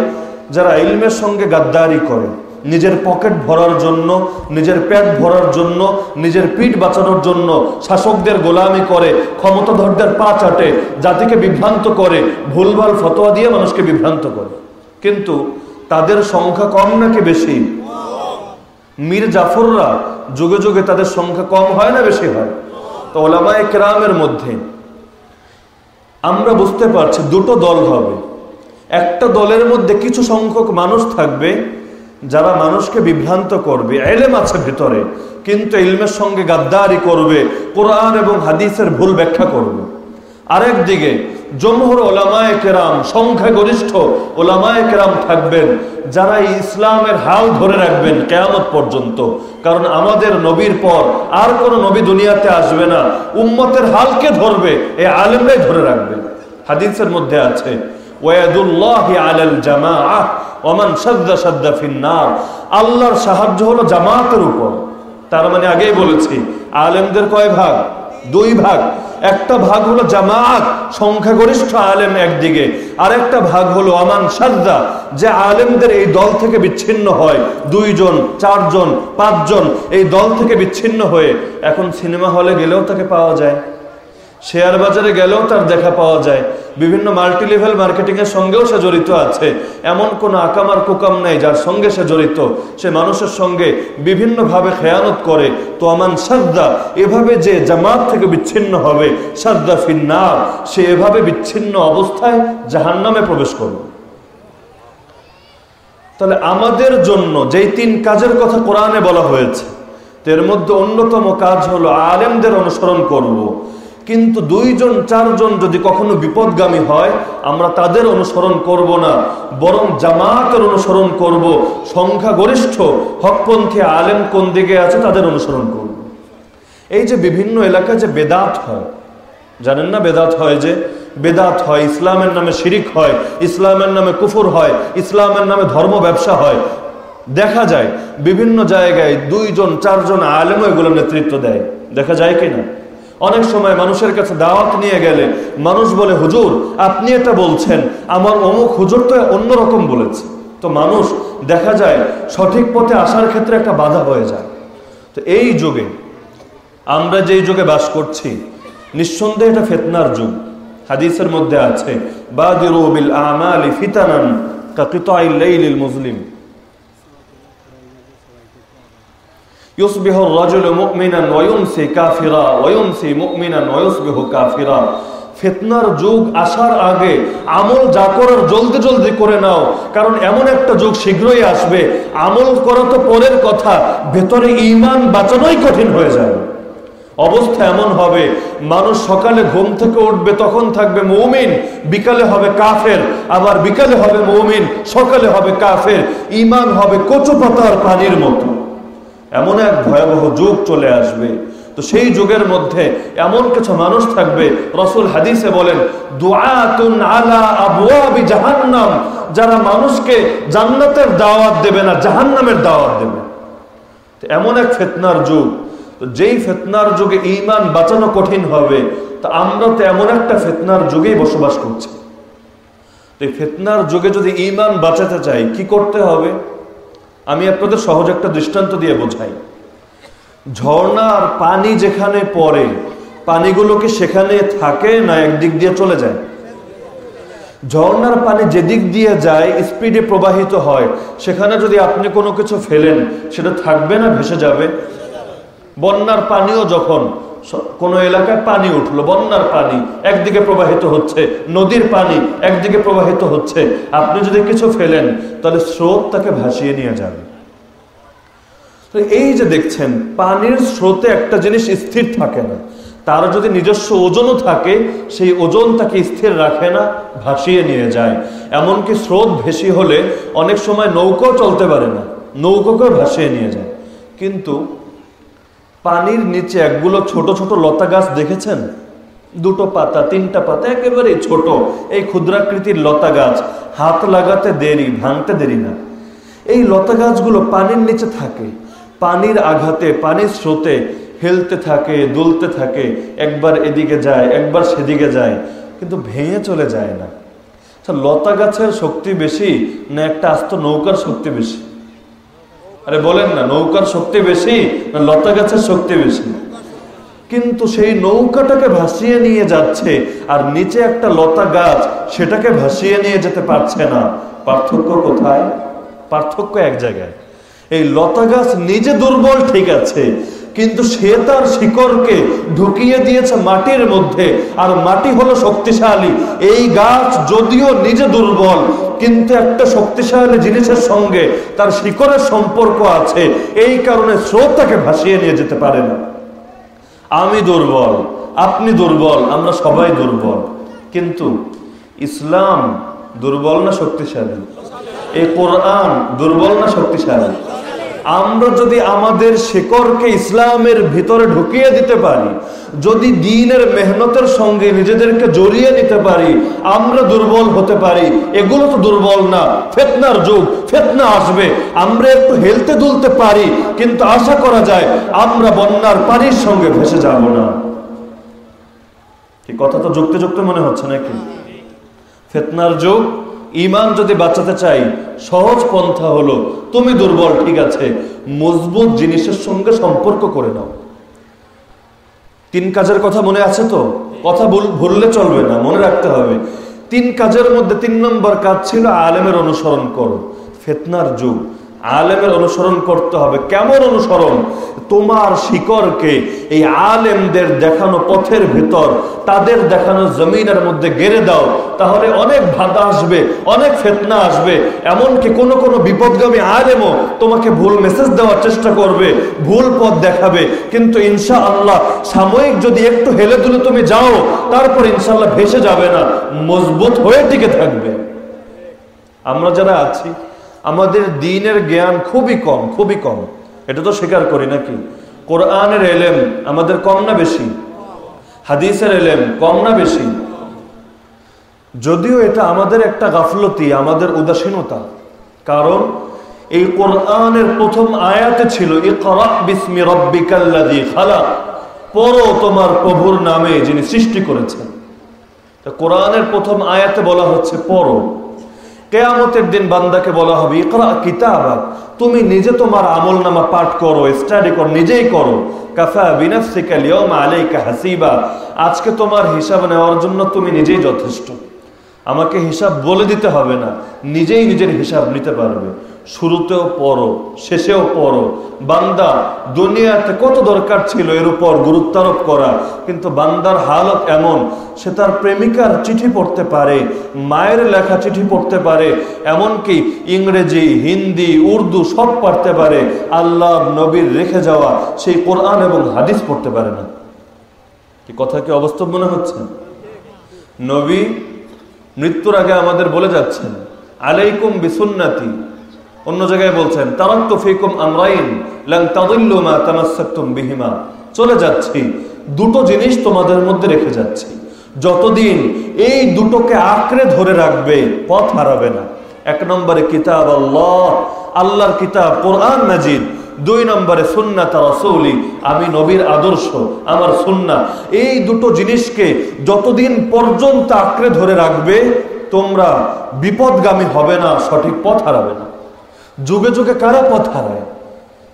Speaker 1: যারা ইলমের সঙ্গে গাদ্দারি করে। নিজের পকেট ভরার জন্য, নিজের পেট ভরার জন্য, নিজের পিঠ বাঁচানোর জন্য শাসকদের গোলামি করে, ক্ষমতাধরদের পা চাটে, জাতিকে বিভ্রান্ত করে, ভুলভাল ফতোয়া দিয়ে মানুষকে বিভ্রান্ত করে। কিন্তু তাদের সংখ্যা কম নাকি বেশি? মীর জাফররা যুগে যুগে তাদের সংখ্যা কম হয় না বেশি হয়? তো ওলামায় কেরামের মধ্যে আমরা বুঝতে পারছি দুটো দল হবে। একটা দলের মধ্যে কিছু সংখ্যক মানুষ থাকবে যারা মানুষকে বিভ্রান্ত করবে, এলেম আছে ভিতরে, কিন্তু ইলমের সঙ্গে গাদ্দারি করবে, কোরআন এবং হাদিসের ভুল ব্যাখ্যা করবে। আরেক দিকে, জমহর ওলামায় কেরাম, সংখ্যাগরিষ্ঠ ওলামায় কেরাম থাকবেন, যারা ইসলামের হাল ধরে রাখবেন কেয়ামত পর্যন্ত। কারণ আমাদের নবীর পর আর কোন নবী দুনিয়াতে আসবে না। উম্মতের হালকে ধরবে এই আলেমরাই ধরে রাখবে। হাদিসের মধ্যে আছে, ওয়াদুল্লাহি আলাল জামাআহ ওমান সাদ্দা সাদ্দা ফিন্নার। আল্লাহর সাহায্য হলো জামাতের উপর। তার মানে আগেই বলেছি, আলেমদের কয় ভাগ? দুই ভাগ। একটা ভাগ হলো জামাত, সংখ্যাগরিষ্ঠ আলেম একদিকে। আর একটা ভাগ হলো আমান সাদ্দা যে আলেমদের এই দল থেকে বিচ্ছিন্ন হয়। দুইজন, চারজন, পাঁচজন এই দল থেকে বিচ্ছিন্ন হয়ে। এখন সিনেমা হলে গেলেও তাকে পাওয়া যায়। শেয়ার বাজারে গেলেও তার দেখা পাওয়া যায়। বিভিন্ন মাল্টি লেভেল মার্কেটিং এর সঙ্গেও সে জড়িত আছে। এমন কোন আকামার কুকাম নেই যার সঙ্গে সে জড়িত। সে মানুষের সঙ্গে বিভিন্নভাবে খেয়ানত করে। তো আমান সাদ্দা, এভাবে যে জামাত থেকে বিচ্ছিন্ন হবে, সাদ্দা ফিন্নার, সে এভাবে বিচ্ছিন্ন অবস্থায় জাহান নামে প্রবেশ করবে। তাহলে আমাদের জন্য যেই তিন কাজের কথা কোরআনে বলা হয়েছে এর মধ্যে অন্যতম কাজ হলো আলেমদের অনুসরণ করব। কিন্তু দুইজন, চারজন যদি কখনো বিপদগামী হয়, আমরা তাদের অনুসরণ করব না, বরং জামাতের অনুসরণ করব। সংখ্যাগরিষ্ঠ হকপন্থী আলেম কোন দিকে আছে তাদের অনুসরণ করব। এই যে বিভিন্ন এলাকায় যে বেদাত হয়, জানেন না বেদাত হয় যে, বেদাত হয়, ইসলামের নামে শিরিক হয়, ইসলামের নামে কুফুর হয়, ইসলামের নামে ধর্ম ব্যবসা হয়। দেখা যায় বিভিন্ন জায়গায় দুইজন, চারজন আলেমও এগুলো নেতৃত্ব দেয়। দেখা যায় কিনা অনেক সময় মানুষের কাছে দাওয়াত নিয়ে গেলে মানুষ বলে, হুজুর, আপনি এটা বলছেন, আমার অমুক হুজুর তো অন্যরকম বলেছে। তো মানুষ দেখা যায় সঠিক পথে আসার ক্ষেত্রে একটা বাধা হয়ে যায়। তো এই যুগে আমরা যেই যুগে বাস করছি, নিঃসন্দেহে এটা ফেতনার যুগ। হাদিসের মধ্যে আছে, বাদিরু বিল আমালি ফিতানান লাইলিল মুসলিম يصبح الرجل مؤمنا ويمسي كافرا ويمسي مؤمنا ويصبح كافرا ফেতনার যুগ আসার আগে আমল যা করার জলদি জলদি করে নাও কারণ এমন একটা যুগ শীঘ্রই আসবে আমল করা তো পরের কথা ভেতরে ইমান বাঁচানোই কঠিন হয়ে যাবে অবস্থা এমন হবে মানুষ সকালে ঘুম থেকে উঠবে তখন থাকবে মৌমিন বিকালে হবে কাফের আবার বিকালে হবে মৌমিন সকালে হবে কাফের ইমান হবে কচু পাতার পানির মতো এমন এক ভয়াবহ যুগ চলে আসবে। তো সেই যুগের মধ্যে এমন কিছু মানুষ থাকবে, রসুল হাদিসে বলেন জাহান্নাম যারা মানুষকে জান্নাতের দাওয়াত দেবে না, জাহান্নামের দাওয়াত দেবে। এমন এক ফেতনার যুগ। তো যেই ফেতনার যুগে ইমান বাঁচানো কঠিন হবে, তা আমরা তো এমন একটা ফেতনার যুগেই বসবাস করছি। তো এই ফেতনার যুগে যদি ইমান বাঁচাতে চাই, কি করতে হবে? আমি আপনাদের সহজ একটা দৃষ্টান্ত দিয়ে বোঝাই। ঝর্ণার পানি যেখানে পড়ে পানিগুলো কি সেখানে থাকে না একদিক দিয়ে চলে যায়? ঝর্ণার পানি যেদিক দিয়ে যায়, স্পিডে প্রবাহিত হয়। সেখানে যদি আপনি কোনো কিছু ফেলেন, সেটা থাকবে না, ভেসে যাবে। বন্যার পানিও যখন কোনো এলাকায় পানি উঠল, বন্যার পানি, একদিকে প্রবাহিত হচ্ছে, নদীর পানি, একদিকে প্রবাহিত হচ্ছে। আপনি যদি কিছু ফেলেন, তাহলে স্রোত তাকে ভাসিয়ে নিয়ে যাবে। এই যে দেখছেন, পানির স্রোতে একটা জিনিস স্থির থাকে না। তার যদি নিজস্ব ওজনও থাকে, সেই ওজন তাকে স্থির রাখে না, ভাসিয়ে নিয়ে যায়। এমনকি স্রোত ভেসি হলে অনেক সময় নৌকাও চলতে পারে না, নৌকোকেও ভাসিয়ে নিয়ে যায়। কিন্তু পানির নিচে একগুলো ছোট ছোট লতা গাছ দেখেছেন? দুটো পাতা, তিনটা পাতা একেবারে ছোট। এই ক্ষুদ্রাকৃতির লতা গাছ হাত লাগাতে দেরি, ভাঙতে দেরি না। এই লতা গাছগুলো পানির নিচে থাকে। পানির আঘাতে, পানির স্রোতে হেলতে থাকে, দুলতে থাকে। একবার এদিকে যায়, একবার সেদিকে যায়, কিন্তু ভেঙে চলে যায় না। আচ্ছা লতা গাছের শক্তি বেশি না একটা আস্ত নৌকার শক্তি বেশি? আরে বলেন না, নৌকার শক্তি বেশি না লতা গাছের শক্তি বেশি? কিন্তু সেই নৌকাটাকে ভাসিয়ে নিয়ে যাচ্ছে আর নিচে একটা লতা গাছ সেটাকে ভাসিয়ে নিয়ে যেতে পারছে না। পার্থক্য কোথায়? পার্থক্য এক জায়গায়। এই লতা গাছ নিজে দুর্বল ঠিক আছে কিন্তু সে তার শিকড়কে ঢুকিয়ে দিয়েছে মাটির মধ্যে। আর মাটি হলো শক্তিশালী। এই গাছ যদিও নিজে দুর্বল, কিন্তু একটা শক্তিশালী জিনিসের সঙ্গে তার শিকড়ের সম্পর্ক আছে। এই কারণে স্রোত তাকে ভাসিয়ে নিয়ে যেতে পারে না। আমি দুর্বল, আপনি দুর্বল, আমরা সবাই দুর্বল। কিন্তু ইসলাম দুর্বল না শক্তিশালী? এই কোরআন দুর্বল না শক্তিশালী? আমরা যদি আমাদের শেকরকে ইসলামের ভিতরে ঢুকিয়ে দিতে পারি, যদি দিনের মেহনতের সঙ্গে নিজেদেরকে জড়িয়ে নিতে পারি, আমরা দুর্বল হতে পারি। এগুলো তো দুর্বল না, ফেতনার যুগ, ফেতনা আসবে। আমরা একটু হেলতে দুলতে পারি, কিন্তু আশা করা যায় আমরা বন্যার পানির সঙ্গে ভেসে যাব না। কথা তো যুক্তি যুক্ত মনে হচ্ছে নাকি? ফেতনার যুগ ইমান যদি বাঁচাতে চাই, সহজ পন্থা হলো, তুমি দুর্বল, ঠিক আছে, মজবুত জিনিসের সঙ্গে সম্পর্ক করে নাও। তিন কাজের কথা মনে আছে তো? কথা ভুললে চলবে না, মনে রাখতে হবে। তিন কাজের মধ্যে তিন নম্বর কাজ ছিল আলেমের অনুসরণ করো, ফেতনার যুগ। আলেমের অনুসরণ করতে হবে। কেমন অনুসরণ? তোমার শিকরকে এই আলেমদের দেখানো পথের ভেতর, তাদের দেখানো জমিনের মধ্যে গেড়ে দাও, তাহলে অনেক বাধা আসবে, অনেক ফেতনা আসবে। এমনকি কোন কোন বিপদগামী আলেমও তোমাকে ভুল মেসেজ দেওয়ার চেষ্টা করবে, ভুল পথ দেখাবে। কিন্তু ইনশা আল্লাহ সাময়িক যদি একটু হেলে দুলে তুমি যাও, তারপর ইনশাল্লাহ ভেসে যাবে না, মজবুত হয়ে টিকে থাকবে। আমরা যারা আছি আমাদের দিনের জ্ঞান খুবই কম খুবই কম। এটা তো স্বীকার করি নাকি? কোরআনের এলেম আমাদের কম না বেশি? হাদিসের এলেম কম না বেশি? যদিও এটা আমাদের একটা গাফলতি, আমাদের উদাসীনতা। কারণ এই কোরআনের প্রথম আয়াতে ছিল তোমার প্রভুর নামে যিনি সৃষ্টি করেছেন। কোরআনের প্রথম আয়াতে বলা হচ্ছে, পড়ো। কেয়ামতের দিন বান্দাকে বলা হবে, ইকরা তুমি নিজে তোমার আমল নামা পাঠ করো স্টাডি করো, নিজেই করো। কাফা বিনাফসিকা লিয়মা আলাইকা হাসিবা। আজকে তোমার হিসাব নেওয়ার জন্য তুমি নিজেই যথেষ্ট। আমাকে হিসাব বলে দিতে হবে না, নিজেই নিজের হিসাব নিতে পারবে। শুরুতেও পড়ো, শেষেও পড়ো। বান্দা, দুনিয়াতে কত দরকার ছিল এর উপর গুরুত্বারোপ করা, কিন্তু বান্দার হালত এমন, সে তার প্রেমিকার চিঠি পড়তে পারে, মায়ের লেখা চিঠি পড়তে পারে, এমনকি ইংরেজি, হিন্দি, উর্দু সব পড়তে পারে। আল্লাহ নবীর রেখে যাওয়া সেই কোরআন এবং হাদিস পড়তে পারে না। কি কথা কি অবাস্তব মনে হচ্ছে? নবী মৃত্যুর আগে আমাদের বলে যাচ্ছেন, আলাইকুম বিসুন্নাতি অন্য জায়গায় বলছেন তারাক্ত ফিকুম আমরাইন, লাং তাদিল্লু মা তামাসসাকতুম বিহিমা। চলে যাচ্ছি, দুটো জিনিস তোমাদের মধ্যে রেখে যাচ্ছি। যতদিন এই দুটোকে আঁকড়ে ধরে রাখবে, পথ হারাবে না। এক নম্বরে কিতাব আল্লাহ, আল্লাহর কিতাব কোরআন মাজিদ। দুই নম্বরে সুন্না তার আমি নবীর আদর্শ, আমার সুন্না এই দুটো জিনিসকে যতদিন পর্যন্ত আঁকড়ে ধরে রাখবে, তোমরা বিপদগামী হবে না, সঠিক পথ হারাবে না। যুগে যুগে কারা পথ হারায়?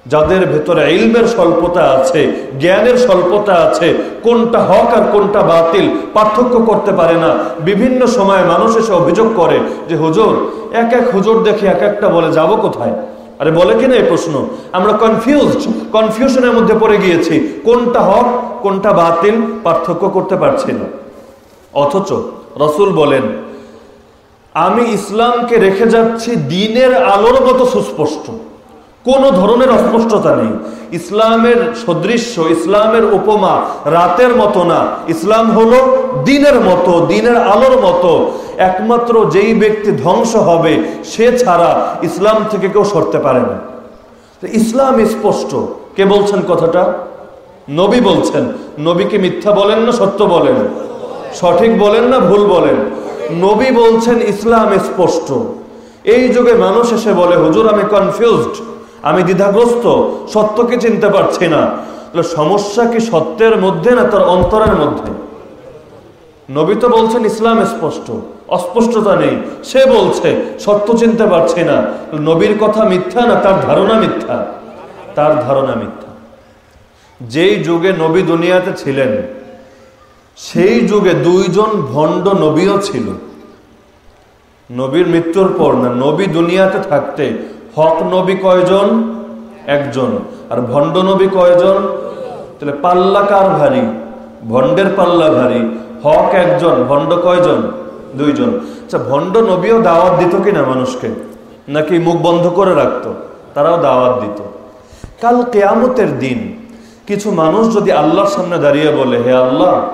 Speaker 1: যাদের ভেতরে ইলমের স্বল্পতা আছে, জ্ঞানের স্বল্পতা আছে, কোনটা হক আর কোনটা বাতিল, পার্থক্য করতে পারে না। বিভিন্ন সময় মানুষ এসে অভিযোগ করে যে, হুজুর, এক এক হুজুর দেখে এক একটা বলে যাব কোথায়? আরে বলে কিনা এই প্রশ্ন? আমরা কনফিউজড কনফিউশনের মধ্যে পড়ে গিয়েছি। কোনটা হক, কোনটা বাতিল, পার্থক্য করতে পারছি না। অথচ রসুল বলেন আমি ইসলামকে রেখে যাচ্ছি দিনের আলোর মতো সুস্পষ্ট। কোনো ধরনের অস্পষ্টতা নেই। ইসলামের সদৃশ্য, ইসলামের উপমা রাতের মতো না। ইসলাম হলো দিনের মতো, দিনের আলোর মতো। একমাত্র যেই ব্যক্তি ধ্বংস হবে, সে ছাড়া ইসলাম থেকে কেউ সরতে পারে না। ইসলাম স্পষ্ট। কে বলছেন কথাটা? নবী বলছেন। নবীকে মিথ্যা বলেন না, সত্য বলেন। সঠিক বলেন না, ভুল বলেন। নবী বলছেন, ইসলাম স্পষ্ট। এই যুগে মানুষ এসে বলে, হুজুর, আমি কনফিউজড আমি দ্বিধাগ্রস্ত সত্যকে চিনতে পারছি না? সমস্যা কি সত্যের মধ্যে না তার অন্তরের মধ্যে? নবী তো বলছেন, ইসলাম স্পষ্ট, অস্পষ্টতা নেই। সে বলছে, সত্য চিনতে পারছে না। নবীর কথা মিথ্যা না তার ধারণা মিথ্যা? তার ধারণা মিথ্যা। যেই যুগে নবী দুনিয়াতে ছিলেন সেই যুগে দুইজন ভণ্ড নবীও ছিল। নবীর মৃত্যুর পর না, নবী দুনিয়াতে থাকতে হক নবী কয়জন? একজন। আর ভণ্ড নবী কয়জন? তাহলে পাল্লা কার ভারী? ভণ্ডের পাল্লা ভারী। হক একজন, ভণ্ড কয়জন? দুইজন। আচ্ছা ভণ্ড নবীও দাওয়াত দিত কিনা মানুষকে? নাকি মুখ বন্ধ করে রাখতো? তারাও দাওয়াত দিত। কাল কেয়ামতের দিন কিছু মানুষ যদি আল্লাহর সামনে দাঁড়িয়ে বলে, হে আল্লাহ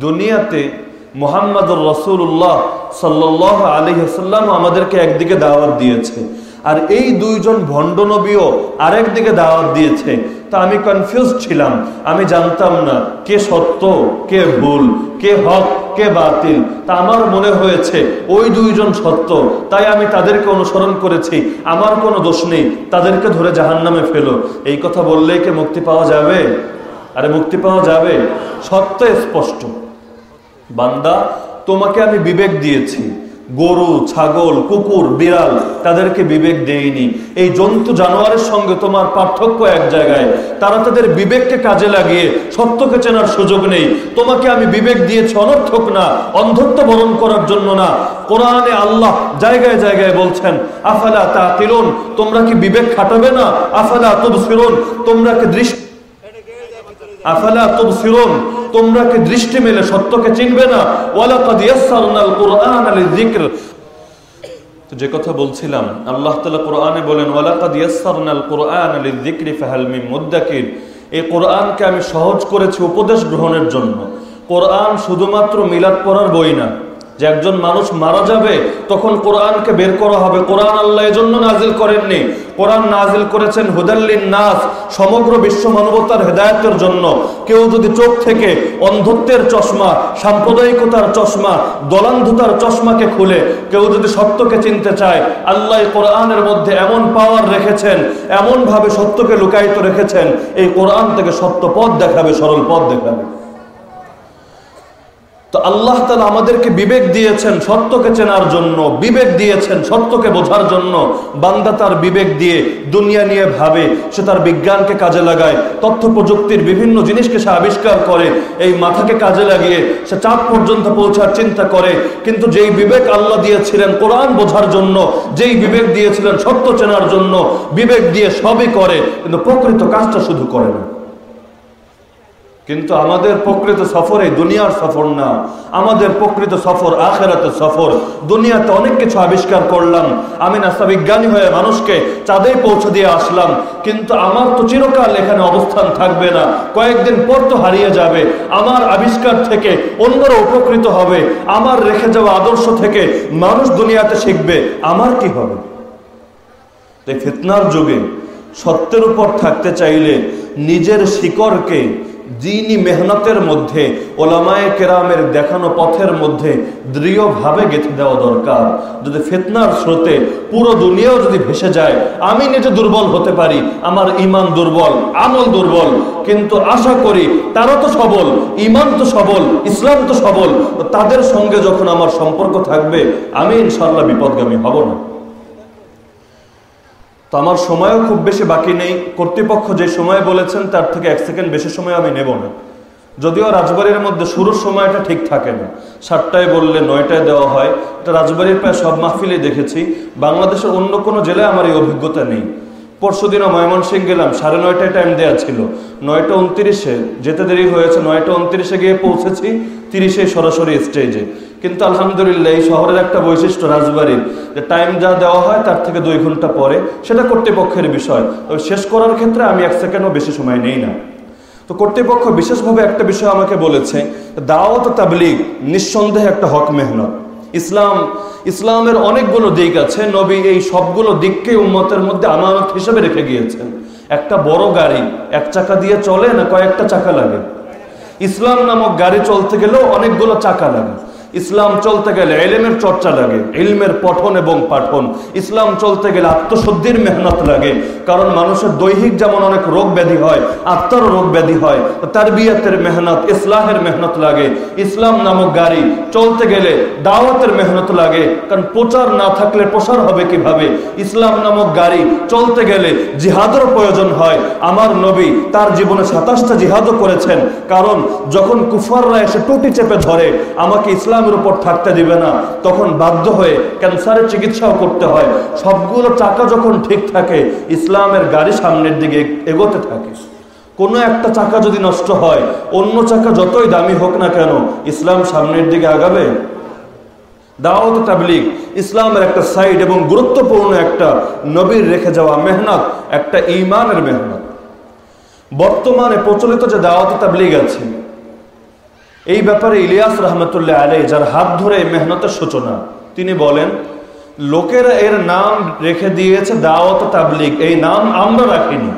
Speaker 1: দুনিয়াতে মোহাম্মদুর রসুল্লাহ সাল্লাহ আলী হাসাল্লাম আমাদেরকে একদিকে দাওয়াত দিয়েছে। আর এই দুইজন ভণ্ড নবীও আরেকদিকে দাওয়াত দিয়েছে। তা আমি কনফিউজ ছিলাম। আমি জানতাম না কে সত্য, কে ভুল, কে হক, কে বাতিল। তা আমার মনে হয়েছে, ওই দুইজন সত্য। তাই আমি তাদেরকে অনুসরণ করেছি। আমার কোনো দোষ নেই। তাদেরকে ধরে জাহান নামে ফেলো। এই কথা বললেই কে মুক্তি পাওয়া যাবে? আরে মুক্তি পাওয়া যাবে। সত্য স্পষ্ট। বান্দা, তোমাকে আমি বিবেক দিয়েছি। গরু, ছাগল, কুকুর, বিড়াল, তাদেরকে বিবেক দেয়নি এই জন্তু জানোয়ারের সঙ্গে তোমার পার্থক্য এক জায়গায়। তারা তাদের বিবেককে কাজে লাগিয়ে সত্যকে চেনার সুযোগ নেই। তোমাকে আমি বিবেক দিয়েছি অনর্থক না, অন্ধত্ব বরণ করার জন্য না। কোরআনে আল্লাহ জায়গায় জায়গায় বলছেন, আফালা তা তিরুন তোমরা কি বিবেক খাটাবে না? আফালা তুবসিরুন, তোমরা কি দৃষ্টি আফালা তুবসিরুন তোমরা কি দৃষ্টি মেলে, সত্যকে চিনবে না। যে কথা বলছিলাম, আল্লাহ তাআলা কোরআনে বলেন, ওয়ালাকাদ ইয়াসসারনাল কুরআন লিযিকরি ফাহাল মিন মুদ্দাকির এই কোরআনকে আমি সহজ করেছি উপদেশ গ্রহণের জন্য। কোরআন শুধুমাত্র মিলাদ পড়ার বই না। যে একজন মানুষ মারা যাবে, তখন কোরআনকে বের করা হবে। কোরআন আল্লাহ এজন্য নাজিল করেননি। কোরআন নাজিল করেছেন হুদাল্লিন নাস, সমগ্র বিশ্ব মানবতার হেদায়তের জন্য। কেউ যদি চোখ থেকে অন্ধত্বের চশমা, সাম্প্রদায়িকতার চশমা, দলান্ধতার চশমাকে খুলে, কেউ যদি সত্যকে চিনতে চায়, আল্লাহ কোরআনের মধ্যে এমন পাওয়ার রেখেছেন, এমনভাবে সত্যকে লুকায়িত রেখেছেন, এই কোরআন থেকে সত্য পথ দেখাবে, সরল পথ দেখাবে। তো আল্লাহ তালা আমাদেরকে বিবেক দিয়েছেন সত্যকে চেনার জন্য, বিবেক দিয়েছেন সত্যকে বোঝার জন্য। বান্দা তার বিবেক দিয়ে দুনিয়া নিয়ে ভাবে, সে তার বিজ্ঞানকে কাজে লাগায়, তথ্য প্রযুক্তির বিভিন্ন জিনিসকে সে আবিষ্কার করে, এই মাথাকে কাজে লাগিয়ে সে চাঁদ পর্যন্ত পৌঁছার চিন্তা করে। কিন্তু যেই বিবেক আল্লাহ দিয়েছিলেন কোরআন বোঝার জন্য, যেই বিবেক দিয়েছিলেন সত্য চেনার জন্য, বিবেক দিয়ে সবই করে, কিন্তু প্রকৃত কাজটা শুধু করে না। কিন্তু আমাদের প্রকৃত সফর এই দুনিয়ার সফর না। আমাদের প্রকৃত সফর আখেরাতের সফর। দুনিয়াতে অনেক কিছু আবিষ্কার করলাম। আমি নাস্তা বিজ্ঞানী হয়ে মানুষকে চাঁদে পৌঁছে দিয়ে আসলাম। কিন্তু আমার তো চিরকাল এখানে অবস্থান থাকবে না। কয়েকদিন পর তো হারিয়ে যাবে। আমার আবিষ্কার থেকে অন্যরা উপকৃত হবে। আমার রেখে যাওয়া আদর্শ থেকে মানুষ দুনিয়াতে শিখবে। আমার কি হবে? এই ফিতনার যুগে সত্যের উপর থাকতে চাইলে নিজের শিকড়কে দিনই মেহনতের মধ্যে, ওলামায় কেরামের দেখানো পথের মধ্যে দৃঢ়ভাবে গেঁথে দেওয়া দরকার। যদি ফেতনার স্রোতে পুরো দুনিয়াও যদি ভেসে যায়, আমি নিজে দুর্বল হতে পারি, আমার ইমান দুর্বল, আমল দুর্বল। কিন্তু আশা করি তারা তো সবল ইমান তো সবল, ইসলাম তো সবল। তাদের সঙ্গে যখন আমার সম্পর্ক থাকবে, আমি ইনশাল্লাহ বিপদগামী হব না। তো আমার সময়ও খুব বেশি বাকি নেই। কর্তৃপক্ষ যে সময় বলেছেন, তার থেকে এক সেকেন্ড বেশি সময় আমি নেব না। যদিও রাজবাড়ির মধ্যে শুরুর সময়টা ঠিক থাকে না। সাতটায় বললে নয়টায় দেওয়া হয়। এটা রাজবাড়ির প্রায় সব মাহফিলে দেখেছি। বাংলাদেশের অন্য কোনো জেলায় আমার এই অভিজ্ঞতা নেই। পরশু দিনও ময়মনসিং গেলাম, সাড়ে নয়টায় টাইম দেওয়া ছিল। নয়টা উনত্রিশে, যেতে দেরি হয়েছে, নয়টা উনত্রিশে গিয়ে পৌঁছেছি, তিরিশে সরাসরি স্টেজে কিন্তু আলহামদুলিল্লাহ, এই শহরের একটা বৈশিষ্ট্য রাজবাড়ির, যে টাইম যা দেওয়া হয়, তার থেকে দুই ঘণ্টা পরে, সেটা কর্তৃপক্ষের বিষয়। তবে শেষ করার ক্ষেত্রে আমি এক সেকেন্ডও বেশি সময় নেই না। তো কর্তৃপক্ষ বিশেষভাবে একটা বিষয় আমাকে বলেছে দাওয়াত তাবলিগ, নিঃসন্দেহে একটা হক মেহনত। ইসলাম, ইসলামের অনেকগুলো দিক আছে। নবী এই সবগুলো দিককে উম্মতের মধ্যে আমানত হিসেবে রেখে গিয়েছেন। একটা বড় গাড়ি, এক চাকা দিয়ে চলে না কয়েকটা চাকা লাগে? ইসলাম নামক গাড়ি চলতে গেলেও অনেকগুলো চাকা লাগে। ইসলাম চলতে গেলে এলেমের চর্চা লাগে, ইলমের পঠন এবং পাঠন। ইসলাম চলতে গেলে আত্মশুদ্ধির মেহনত লাগে, কারণ মানুষের দৈহিক যেমন অনেক রোগ ব্যাধি হয়, আত্মারও রোগ ব্যাধি হয় তার বিয়াতের মেহনত, ইসলাহের মেহনত লাগে। ইসলাম নামক গাড়ি চলতে গেলে দাওয়াতের মেহনত লাগে, কারণ প্রচার না থাকলে প্রসার হবে কীভাবে? ইসলাম নামক গাড়ি চলতে গেলে জিহাদেরও প্রয়োজন হয়। আমার নবী তার জীবনে সাতাশটা জিহাদও করেছেন, কারণ যখন কুফাররা এসে টুটি চেপে ধরে, আমাকে ইসলাম ইসলামের উপর থাকতে দিবে না। তখন বাধ্য হয়ে ক্যান্সারের চিকিৎসাও করতে হয়। সবগুলো চাকা যখন ঠিক থাকে, ইসলামের গাড়ি সামনের দিকে এগোতে থাকে। কোনো একটা চাকা যদি নষ্ট হয়, অন্য চাকা যতই দামি হোক না কেন, ইসলাম সামনের দিকে আগাবে? দাওয়াত তাবলিগ, ইসলামের একটা সাইড এবং গুরুত্বপূর্ণ একটা নবীর রেখে যাওয়া মেহনত, একটা ইমানের মেহনত। বর্তমানে প্রচলিত যে দাওয়াত তাবলিগ আছে এই ব্যাপারে ইলিয়াস রহমতুল্লাহ আলাই যার হাত ধরে মেহনতের সূচনা, তিনি বলেন, লোকেরা এর নাম রেখে দিয়েছে দাওয়াত তাবলিগ। এই নাম আমরা রাখিনি।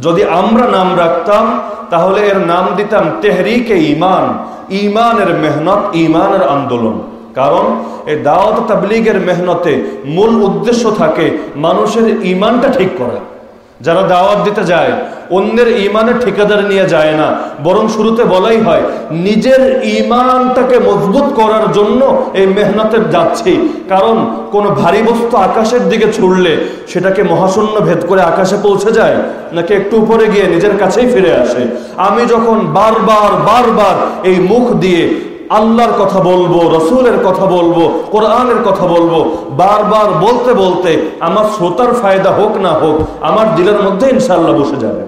Speaker 1: যদি আমরা নাম রাখতাম, তাহলে এর নাম দিতাম তেহরিকে ইমান ইমানের মেহনত ইমানের আন্দোলন। কারণ এই দাওয়াত তাবলিগের মেহনতে মূল উদ্দেশ্য থাকে মানুষের ইমানটা ঠিক করা। যারা দাওয়াত দিতে যায়, অন্যের ইমানের ঠিকাদার নিয়ে যায় না। বরং শুরুতে বলাই হয়, নিজের ইমানটাকে মজবুত করার জন্য এই মেহনতের যাচ্ছি। কারণ কোনো ভারী বস্তু আকাশের দিকে ছুড়লে সেটাকে মহাশূন্য ভেদ করে আকাশে পৌঁছে যায়, নাকি একটু উপরে গিয়ে নিজের কাছেই ফিরে আসে। আমি যখন বারবার বারবার এই মুখ দিয়ে আল্লাহর কথা বলব, রসুলের কথা বলব, কোরআনের কথা বলব, বারবার বলতে বলতে আমার শ্রোতার ফায়দা হোক না হোক, আমার দিলের মধ্যে ইনশাল্লাহ বসে যাবে।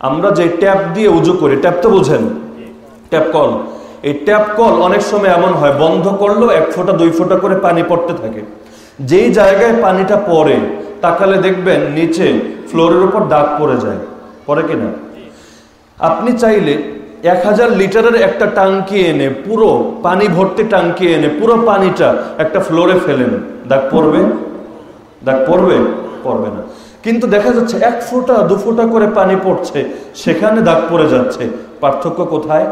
Speaker 1: আমরা যে ট্যাপ দিয়ে উজু করি, ট্যাপ তো বুঝেন? ট্যাপ কল। এই ট্যাপ কল অনেক সময় এমন হয়, বন্ধ করলেও এক ফোঁটা, দুই ফোঁটা করে পানি পড়তে থাকে। যেই জায়গায় পানিটা পড়ে, তাকালে দেখবেন নিচে ফ্লোরের উপর দাগ পড়ে যায়। পরে কিনা? আপনি চাইলে এক হাজার লিটারের একটা টাঙ্কি এনে, পুরো পানি ভর্তি টাঙ্কি এনে, পুরো পানিটা একটা ফ্লোরে ফেলেন। দাগ পড়বে? দাগ পড়বে? পড়বে না। কিন্তু দেখা যাচ্ছে এক ফোঁটা, দু ফোঁটা করে পানি পড়ছে, সেখানে দাগ পড়ে যাচ্ছে। পার্থক্য কোথায়?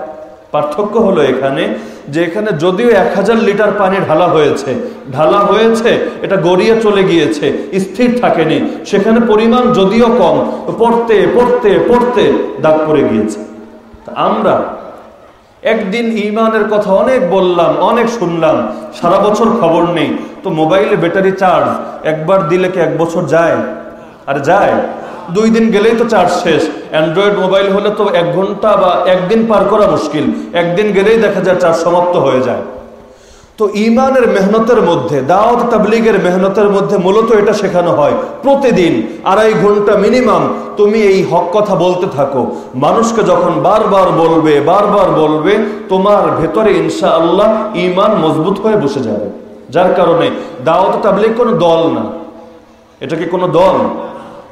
Speaker 1: পার্থক্য হলো এখানে যে এখানে যদিও এক হাজার লিটার পানি ঢালা হয়েছে ঢালা হয়েছে, এটা গড়িয়ে চলে গিয়েছে, স্থির থাকেনি। সেখানে পরিমাণ যদিও কম, পড়তে পড়তে পড়তে দাগ পড়ে গিয়েছে। আমরা একদিন ইমানের কথা অনেক বললাম, অনেক শুনলাম, সারা বছর খবর নেই। তো মোবাইলে ব্যাটারি চার্জ একবার দিলে কি এক বছর যায়? আর যায়। দুই দিন গেলেই তো চার্জ শেষ। অ্যান্ড্রয়েড মোবাইল হলে তো এক ঘণ্টা বা একদিন পার করা মুশকিল। একদিন গেলেই দেখা যায় চার্জ সমাপ্ত হয়ে যায়। তো ইমানের মেহনতের মধ্যে, দাওয়াত তাবলিগের মেহনতের মধ্যে মূলত এটা শেখানো হয়। প্রতিদিন আড়াই ঘণ্টা মিনিমাম তুমি এই হক কথা বলতে থাকো। মানুষকে যখন বারবার বলবে বারবার বলবে, তোমার ভেতরে ইনশা আল্লাহ ইমান মজবুত হয়ে বসে যাবে। যার কারণে দাওয়াত তাবলিগ কোনো দল না। এটা কি কোনো দল?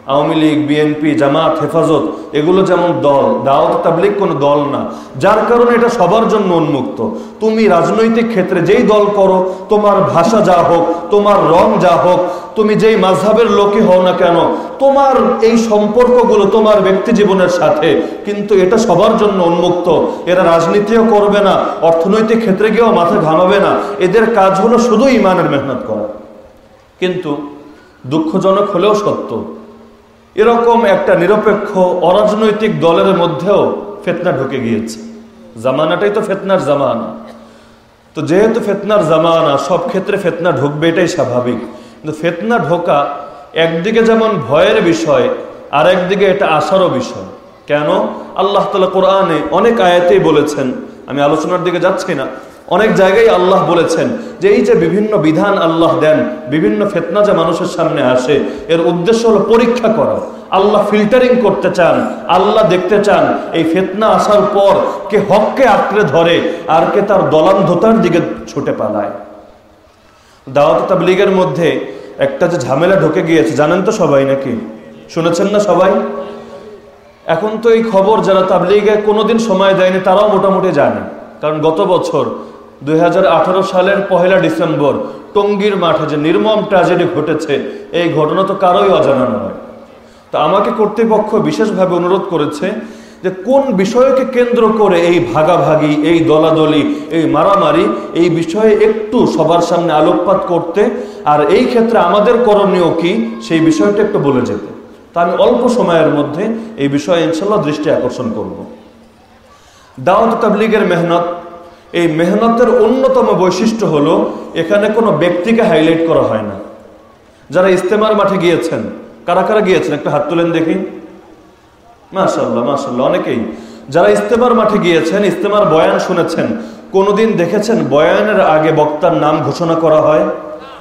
Speaker 1: আওয়ামী লীগ, বিএনপি, জামাত, হেফাজত, এগুলো যেমন দল, দাওয়াত, তাবলিগ কোনো দল না। যার কারণে এটা সবার জন্য উন্মুক্ত। তুমি রাজনৈতিক ক্ষেত্রে যেই দল করো, তোমার ভাষা যা হোক, তোমার রং যা হোক, তুমি যেই মাঝহাবের লোকই হও না কেন, তোমার এই সম্পর্কগুলো তোমার ব্যক্তি জীবনের সাথে। কিন্তু এটা সবার জন্য উন্মুক্ত। এরা রাজনীতিও করবে না, অর্থনৈতিক ক্ষেত্রে গিয়েও মাথা ঘামাবে না। এদের কাজ হলো শুধু ইমানের মেহনত করা। কিন্তু দুঃখজনক হলেও সত্য এরকম একটা নিরপেক্ষ অরাজনৈতিক দলের মধ্যেও ফেতনা ঢুকে গিয়েছে। জামানাটাই তো ফেতনার জামানা। তো যেহেতু ফেতনার জামানা, সব ক্ষেত্রে ফেতনা ঢুকবে এটাই স্বাভাবিক। কিন্তু ফেতনা ঢোকা একদিকে যেমন ভয়ের বিষয় আর একদিকে এটা আশারও বিষয়। কেন? আল্লাহ তালা কোরআনে অনেক আয়াতেই বলেছেন। আমি আলোচনার দিকে যাচ্ছি না। অনেক জায়গায় আল্লাহ বলেছেন যে এই যে বিভিন্ন বিধান আল্লাহ দেন, বিভিন্ন ফেতনা যে মানুষের সামনে আসে, এর উদ্দেশ্য হলো পরীক্ষা করা। আল্লাহ ফিল্টারিং করতে চান, আল্লাহ দেখতে চান, এই ফেতনা আসার পর কে হককে আঁকড়ে ধরে আর কে তার দলান্ধতার দিকে ছুটে পালায়। দাওয়াত তাবলিগের মধ্যে একটা যে ঝামেলা ঢুকে গিয়েছে, জানেন তো সবাই নাকি? শুনেছেন না সবাই? এখন তো এই খবর যারা তাবলিগে কোনোদিন সময় দেয়নি, তারাও মোটামুটি জানে। কারণ গত বছর দুই হাজার আঠারো সালের পহেলা ডিসেম্বর, টঙ্গীর মাঠে যে নির্মম ট্র্যাজেডি ঘটেছে, এই ঘটনা তো কারোই অজানা নয়। তা আমাকে কর্তৃপক্ষ বিশেষভাবে অনুরোধ করেছে যে কোন বিষয়কে কেন্দ্র করে এই ভাগাভাগি, এই দলাদলি, এই মারামারি, এই বিষয়ে একটু সবার সামনে আলোকপাত করতে, আর এই ক্ষেত্রে আমাদের করণীয় কি, সেই বিষয়টা একটু বলে যেতে। তা আমি অল্প সময়ের মধ্যে এই বিষয়ে ইনশাল্লাহ দৃষ্টি আকর্ষণ করব। দাওয়াত তাবলিগের মেহনত এই মেহনতের অন্যতম বৈশিষ্ট্য হলো, এখানে কোনো ব্যক্তিকে হাইলাইট করা হয় না। যারা ইস্তেমার মাঠে গিয়েছেন, কারা কারা গিয়েছেন? একটু হাত তুলেন দেখি। মাশাল্লাহ মাশাল্লাহ অনেকেই। যারা ইস্তেমার মাঠে গিয়েছেন, ইস্তেমার বয়ান শুনেছেন, কোনোদিন দেখেছেন বয়ানের আগে বক্তার নাম ঘোষণা করা হয়?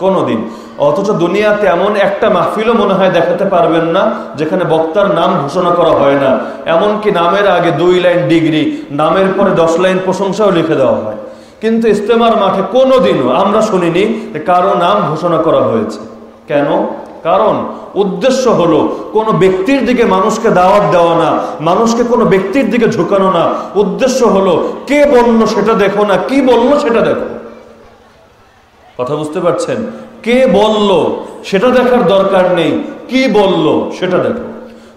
Speaker 1: কোনোদিন। অথচ দুনিয়াতে এমন একটা মাহফিলও মনে হয় দেখাতে পারবেন না, যেখানে বক্তার নাম ঘোষণা করা হয় না। এমনকি নামের আগে দুই লাইন ডিগ্রি, নামের পরে দশ লাইন প্রশংসাও লিখে দেওয়া হয়। কিন্তু ইস্তেমার মাঠে কোনোদিনও আমরা শুনিনি যে কারও নাম ঘোষণা করা হয়েছে। কেন? কারণ উদ্দেশ্য হলো কোনো ব্যক্তির দিকে মানুষকে দাওয়াত দেওয়া না, মানুষকে কোনো ব্যক্তির দিকে ঝুঁকানো না। উদ্দেশ্য হলো কে বলল সেটা দেখো না, কি বলল সেটা দেখো। কথা বুঝতে পারছেন? কে বলল? সেটা দেখার দরকার নেই। কি বলল? সেটা দেখো।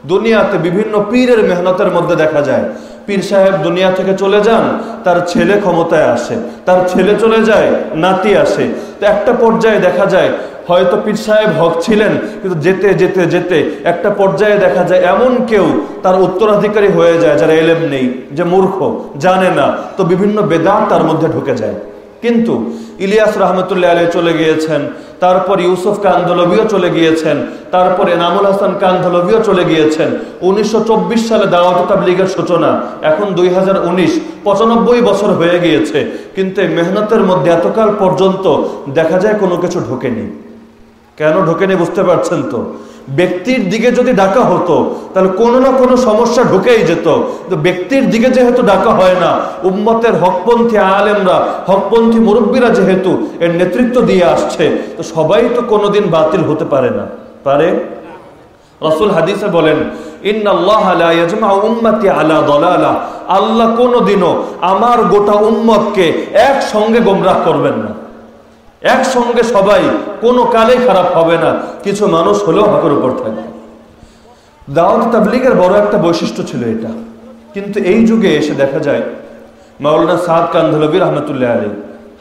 Speaker 1: দুনিয়াতে বিভিন্ন পীরের মেহনতের মধ্যে দেখা যায়। পীর সাহেব দুনিয়া থেকে চলে যান, তার ছেলে ক্ষমতায় আসে। তার ছেলে চলে যায়, নাতি আসে। তো একটা পর্যায়ে দেখা যায়, হয়তো পীর সাহেব হক ছিলেন, কিন্তু যেতে যেতে যেতে একটা পর্যায়ে দেখা যায় এমন কেউ তার উত্তরাধিকারী হয়ে যায়, যারা এলেম নেই, যে মূর্খ, জানে না। তো বিভিন্ন বেদান তার মধ্যে ঢুকে যায়। কিন্তু ইলিয়াস রহমতুল্লাহ আলী চলে গিয়েছেন, তারপর ইউসুফ কান্দলবিও চলে গিয়েছেন, তারপর এনামুল হাসান কান্দলবিও চলে গিয়েছেন। উনিশশো চব্বিশ সালে দাওয়াত তাবলিগের সূচনা, এখন দুই হাজার পঁচানব্বই বছর হয়ে গিয়েছে, কিন্তু মেহনতের মধ্যে এতকাল পর্যন্ত দেখা যায় কোনো কিছু ঢোকেনি। কেন ঢোকেনি বুঝতে পারছেন তো? ব্যক্তির দিকে যদি ডাকা হতো, তাহলে কোনো না কোনো সমস্যা ঢুকেই যেত। ব্যক্তির দিকে যেহেতু ডাকা হয় না, উম্মতের হকপন্থী আলেমরা, হকপন্থী মুরব্বীরা যেহেতু এর নেতৃত্ব দিয়ে আসছে, তো সবাই তো কোনোদিন বাতিল হতে পারে না। পারে? রসুল হাদিসে বলেন আল্লাহ কোনোদিনও আমার গোটা উম্মতকে একসঙ্গে গোমরাহ করবেন না। একসঙ্গে সবাই কোনো কালে খারাপ হবে না। কিছু মানুষ হলেও হকের উপর থাকবে দাওয়াত তাবলিগের বড় একটা বৈশিষ্ট্য ছিল এটা। কিন্তু এই যুগে এসে দেখা যায়, মাওলানা সাদ কান্ধলবী রহমতুল্লাহ আলী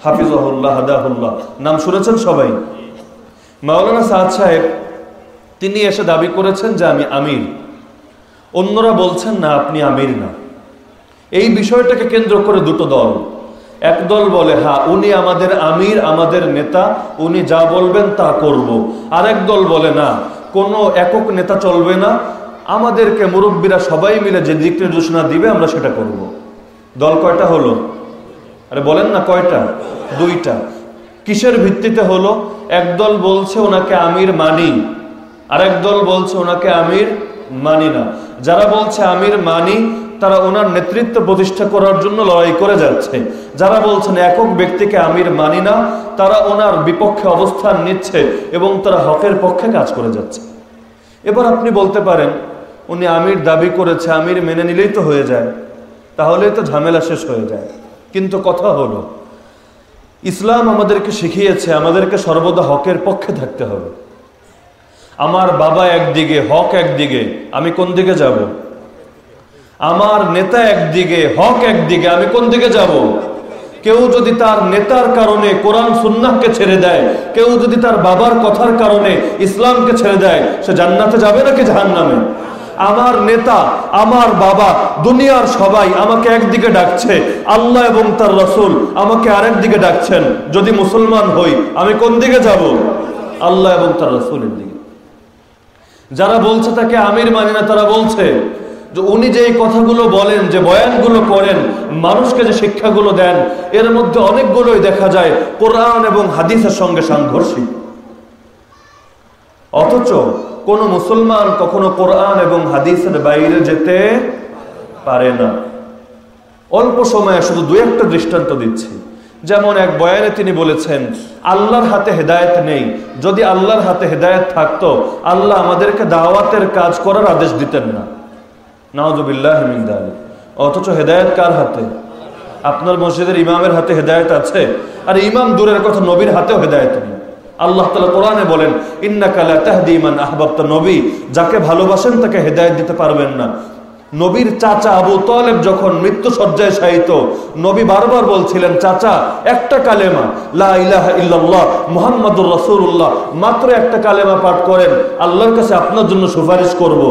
Speaker 1: হাফিজহুল্লাহ, হাদাহুল্লাহ, নাম শুনেছেন সবাই? মাওলানা সাদ সাহেব, তিনি এসে দাবি করেছেন যে আমি আমির। অন্যরা বলছেন, না, আপনি আমির না। এই বিষয়টাকে কেন্দ্র করে দুটো দল একদল বলে হ্যাঁ উনি আমাদের আমির, আমাদের নেতা, উনি যা বলবেন তা করব। আরেক দল বলে, না, কোনো একক নেতা চলবে না, আমাদেরকে মুরব্বীরা সবাই মিলে যে দিক নির্দেশনা দিবে, আমরা সেটা করব। দল কয়টা হলো আরে বলেন না, কয়টা দুইটা কিসের ভিত্তিতে হলো একদল বলছে ওনাকে আমির মানি, আরেক দল বলছে ওনাকে আমির মানি না। যারা বলছে আমির মানি, তারা ওনার নেতৃত্ব প্রতিষ্ঠা করার জন্য লড়াই করে যাচ্ছে। যারা বলছেন একক ব্যক্তিকে আমির মানি না, তারা ওনার বিপক্ষে অবস্থান নিচ্ছে এবং তারা হকের পক্ষে কাজ করে যাচ্ছে। এবার আপনি বলতে পারেন, উনি আমির দাবি করেছে, আমির মেনে নিলেই তো হয়ে যায়। তাহলে তো ঝামেলা শেষ হয়ে যায়। কিন্তু কথা হলো, ইসলাম আমাদেরকে শিখিয়েছে, আমাদেরকে সর্বদা হকের পক্ষে থাকতে হবে। আমার বাবা একদিকে, হক একদিকে, আমি কোন দিকে যাব? আমার নেতা একদিকে, হক একদিকে, আমি কোন দিকে যাব? কেউ যদি তার নেতার কারণে কোরআন সুন্নাহকে ছেড়ে দেয়, কেউ যদি তার বাবার কথার কারণে ইসলামকে ছেড়ে দেয়, সে জান্নাতে যাবে নাকি জাহান্নামে? আমার নেতা, আমার বাবা, দুনিয়ার সবাই আমাকে একদিকে ডাকছে, আল্লাহ এবং তার রসুল আমাকে আরেক দিকে ডাকছেন, যদি মুসলমান হই, আমি কোন দিকে যাব? আল্লাহ এবং তার রসুলের দিকে। যারা বলছে তাকে আমির মানে না, তারা বলছে যে উনি যে কথাগুলো বলেন, যে বয়ানগুলো করেন, মানুষকে যে শিক্ষাগুলো দেন, এর মধ্যে অনেকগুলোই দেখা যায় কোরআন এবং হাদিসের সঙ্গে সাংঘর্ষিক। অথচ কোন মুসলমান কখনো কোরআন এবং হাদিসের বাইরে যেতে পারে না। অল্প সময়ে শুধু দু একটা দৃষ্টান্ত দিচ্ছি। যেমন এক বয়ানে তিনি বলেছেন, আল্লাহর হাতে হেদায়ত নেই। যদি আল্লাহর হাতে হেদায়ত থাকতো, আল্লাহ আমাদেরকে দাওয়াতের কাজ করার আদেশ দিতেন না। নাওজবিল্লাহ অথচ হেদায়ত কার হাতে? আপনার মসজিদের ইমামের হাতে হেদায়ত আছে। আর ইমাম দূরের কথা, নবীর হাতেও হেদায়ত নেই। আল্লাহ তালা কোরআনে বলেন ইন্নাকালা তাহদি ইমান আহবাবতা নবী। যাকে ভালোবাসেন, তাকে হেদায়ত দিতে পারবেন না। নবীর চাচা আবু তলেব যখন মৃত্যু সজ্জায় শায়িত, নবী বারবার বলছিলেন, চাচা, একটা কালেমা, লা ইলাহা ইল্লাল্লাহ, মুহাম্মাদুর মাত্র একটা কালেমা পাঠ করেন, আল্লাহর কাছে আপনার জন্য সুপারিশ করব।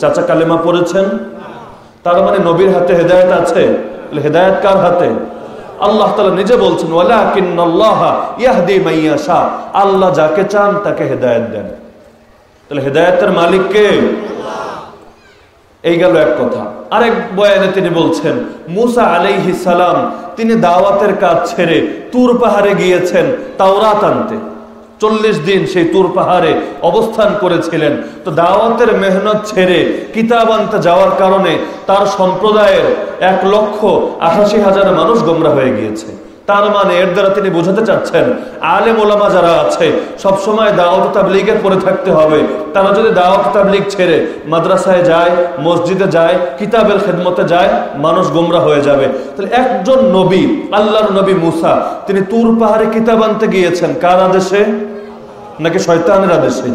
Speaker 1: চাচা কালেমা পড়েছেন? তার মানে নবীর হাতে হেদায়েত আছে? হেদায়েত কার হাতে? আল্লাহ তালা নিজে বলছেন আল্লাহ যাকে চান তাকে হেদায়েত দেন। তাহলে হেদায়েতের মালিক কে? এই গেল এক কথা। আরেক বয়ানে তিনি বলছেন, মুসা আলাইহি সালাম, তিনি দাওয়াতের কাজ ছেড়ে তুর পাহাড়ে গিয়েছেন তাওরাত আনতে। চল্লিশ দিন সেই তুর পাহাড়ে অবস্থান করেছিলেন। তো দাওয়াতের মেহনত ছেড়ে কিতাব আনতে যাওয়ার কারণে তার সম্প্রদায়ের এক লক্ষ আঠাশি হাজার মানুষ গোমরা হয়ে গিয়েছে। তার মানে এর দ্বারা তিনি বোঝাতে চাচ্ছেন, আলেম ওলামা যারা আছে সব সময় দাওয়াত তাবলিগের পরে থাকতে হবে। তারা যদি দাওয়াত তাবলিগ ছেড়ে মাদ্রাসায় যায়, মসজিদে যায়, কিতাবের খেদমতে যায়, মানুষ গোমরা হয়ে যাবে। তাহলে একজন নবী, আল্লাহর নবী মুসা, তিনি তুর পাহাড়ে কিতাব আনতে গিয়েছেন। কার আদেশে? নাকি শয়তানের আদেশে?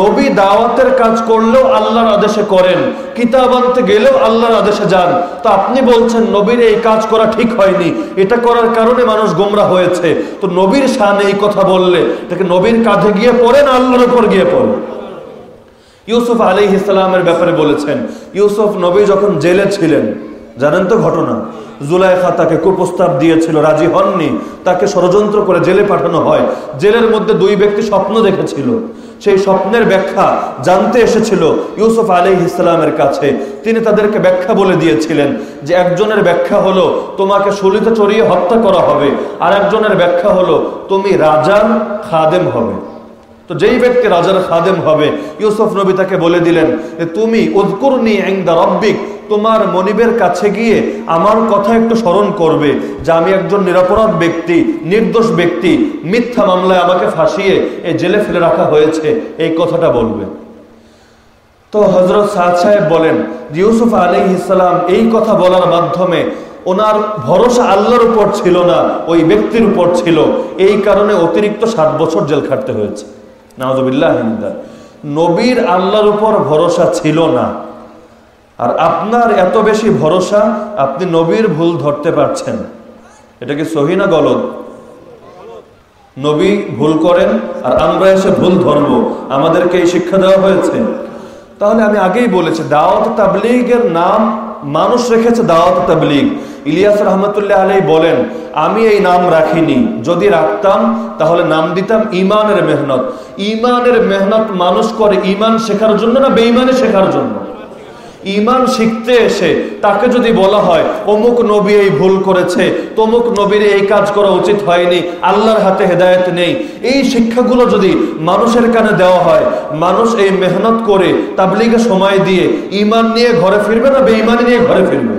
Speaker 1: নবী দাওয়াতের কাজ করলেও আল্লাহর আদেশে করেন, কিতাব আনতে গেলেও আল্লাহর আদেশে যান। তো আপনি বলছেন, নবীর এই কাজ করা ঠিক হয়নি। এটা করার কারণে মানুষ গোমরা হয়েছে। তো নবীর সামনে এই কথা বললে তাকে নবীর কাঁধে গিয়ে পড়েন আল্লাহর উপর গিয়ে পড়ে? ইউসুফ আলী ইসলামের ব্যাপারে বলেছেন, ইউসুফ নবী যখন জেলে ছিলেন, জানেন তো ঘটনা? জুলাইখা তাকে কুপ্রস্তাব দিয়েছিল, রাজি হননি। তাকে ষড়যন্ত্র করে জেলে পাঠানো হয়। জেলের মধ্যে দুই ব্যক্তি স্বপ্ন দেখেছিল। সেই স্বপ্নের ব্যাখ্যা জানতে এসেছিল ইউসুফ আলী ইসলামের কাছে। তিনি তাদেরকে ব্যাখ্যা বলে দিয়েছিলেন যে, একজনের ব্যাখ্যা হলো, তোমাকে শুলিতে চড়িয়ে হত্যা করা হবে। আর একজনের ব্যাখ্যা হলো, তুমি রাজার খাদেম হবে। তো যেই ব্যক্তি রাজার খাদেম হবে, ইউসুফ নবী তাকে বলে দিলেন তুমি উদ্কুরনি এংদা রব্বিক। তোমার মনিবের কাছে গিয়ে আমার কথা একটু স্মরণ করবে যে আমি একজন নিরাপরাধ ব্যক্তি, নির্দোষ ব্যক্তি, মিথ্যা মামলায় আমাকে ফাঁসিয়ে এই জেলে ফেলে রাখা হয়েছে। এই কথাটা বলবে। তো হজরত সাদ সাহেব বলেন, ইউসুফ আলী ইসলাম এই কথা বলার মাধ্যমে ওনার ভরসা আল্লাহর উপর ছিল না, ওই ব্যক্তির উপর ছিল। এই কারণে অতিরিক্ত সাত বছর জেল খাটতে হয়েছে। নাওজবিল্লাহ নবীর আল্লাহর উপর ভরসা ছিল না। আর আপনার এত বেশি ভরসা আপনি নবীর ভুল ধরতে পারছেন। এটা কি সহি না গলত নবী ভুল করেন আর আমরা এসে ভুল ধরব। আমাদেরকে এই শিক্ষা দেওয়া হয়েছে। তাহলে আমি আগেই বলেছি, দাওয়াত তাবলিগের নাম মানুষ রেখেছে দাওয়াত তাবলিগ। ইলিয়াস রহমতুল্লাহ আলাই বলেন, আমি এই নাম রাখিনি। যদি রাখতাম, তাহলে নাম দিতাম ইমানের মেহনত। ইমানের মেহনত মানুষ করে ইমান শেখার জন্য না বেইমানে শেখার জন্য? ইমান শিখতে এসে তাকে যদি বলা হয়, অমুক নবী এই ভুল করেছে, তমুক নবীর এই কাজ করা উচিত হয়নি, আল্লাহর হাতে হেদায়ত নেই। এই শিক্ষাগুলো যদি মানুষের কানে দেওয়া হয়, মানুষ এই মেহনত করে তাবলিগে সময় দিয়ে ইমান নিয়ে ঘরে ফিরবে না বেঈমানি নিয়ে ঘরে ফিরবে?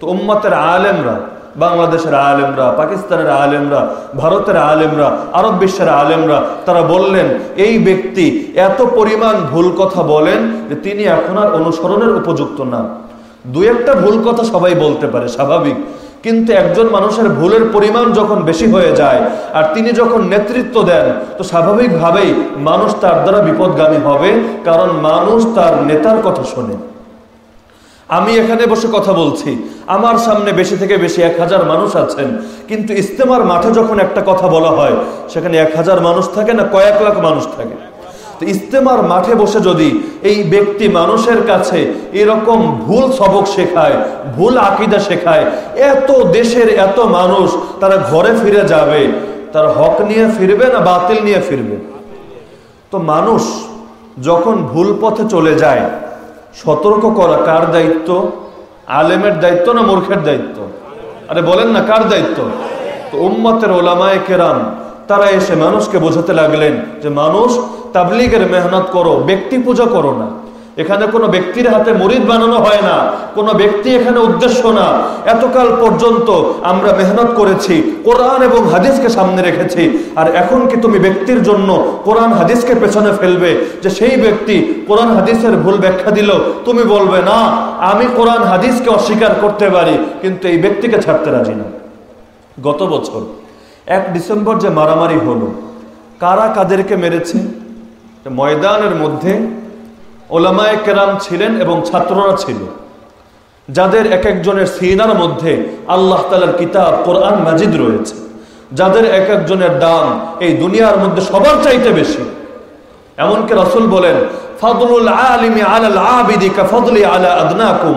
Speaker 1: তো উম্মতের আলেমরা বাংলাদেশের আলেমরা, পাকিস্তানের আলেমরা, ভারতের আলেমরা, আরব বিশ্বের আলেমরা, তারা বললেন, এই ব্যক্তি এত পরিমাণ ভুল কথা বলেন যে তিনি এখন আর অনুসরণের উপযুক্ত না। দু একটা ভুল কথা সবাই বলতে পারে, স্বাভাবিক। কিন্তু একজন মানুষের ভুলের পরিমাণ যখন বেশি হয়ে যায়, আর তিনি যখন নেতৃত্ব দেন, তো স্বাভাবিকভাবেই মানুষ তার দ্বারা বিপদগামী হবে, কারণ মানুষ তার নেতার কথা শোনে। আমি এখানে বসে কথা বলছি। আমার সামনে বেশি থেকে বেশি এক হাজার মানুষ আছেন। কিন্তু ইস্তেমার মাঠে যখন একটা কথা বলা হয়, সেখানে এক হাজার মানুষ থাকে না, কয়েক লাখ মানুষ থাকে। তো ইস্তেমার মাঠে বসে যদি এই ব্যক্তি মানুষের কাছে এরকম ভুল সবক শেখায়, ভুল আকিদা শেখায়, এত দেশের এত মানুষ তারা ঘরে ফিরে যাবে, তার হক নিয়ে ফিরবে না বাতিল নিয়ে ফিরবে? তো মানুষ যখন ভুল পথে চলে যায় সতর্ক করা কার দায়িত্ব? আলেমের দায়িত্ব না মূর্খের দায়িত্ব? আরে বলেন না, কার দায়িত্ব? তো উম্মতের ওলামায় কেরাম, তারা এসে মানুষকে বোঝাতে লাগলেন যে মানুষ তাবলিগের মেহনত করো, ব্যক্তি পূজা করো না। এখানে কোনো ব্যক্তির হাতে মরিদ বানানো হয় না, কোনো ব্যক্তি এখানে উদ্দেশ্য না। এতকাল পর্যন্ত আমরা মেহনত করেছি, কোরআন এবং হাদিসকে সামনে রেখেছি। আর এখন কি তুমি ব্যক্তির জন্য কোরআন হাদিসকে পেছনে ফেলবে যে সেই ব্যক্তি কোরআন হাদিসের ভুল ব্যাখ্যা দিল? তুমি বলবে, না, আমি কোরআন হাদিসকে অস্বীকার করতে পারি, কিন্তু এই ব্যক্তিকে ছাড়তে রাজি না। গত বছর এক ডিসেম্বর যে মারামারি হলো, কারা কাদেরকে মেরেছে? ময়দানের মধ্যে ওলামায় কেরাম ছিলেন এবং ছাত্ররা ছিল, যাদের এক একজনের সিনার মধ্যে আল্লাহ তালার কিতাব, কোরআন, মাজিদ রয়েছে। যাদের এক একজনের দাম এই দুনিয়ার মধ্যে সবার চাইতে বেশি। এমনকি রসুল বলেন ফাদুল আলিমি আলাল আবিদি কা ফদলি আলা আদনাকুম।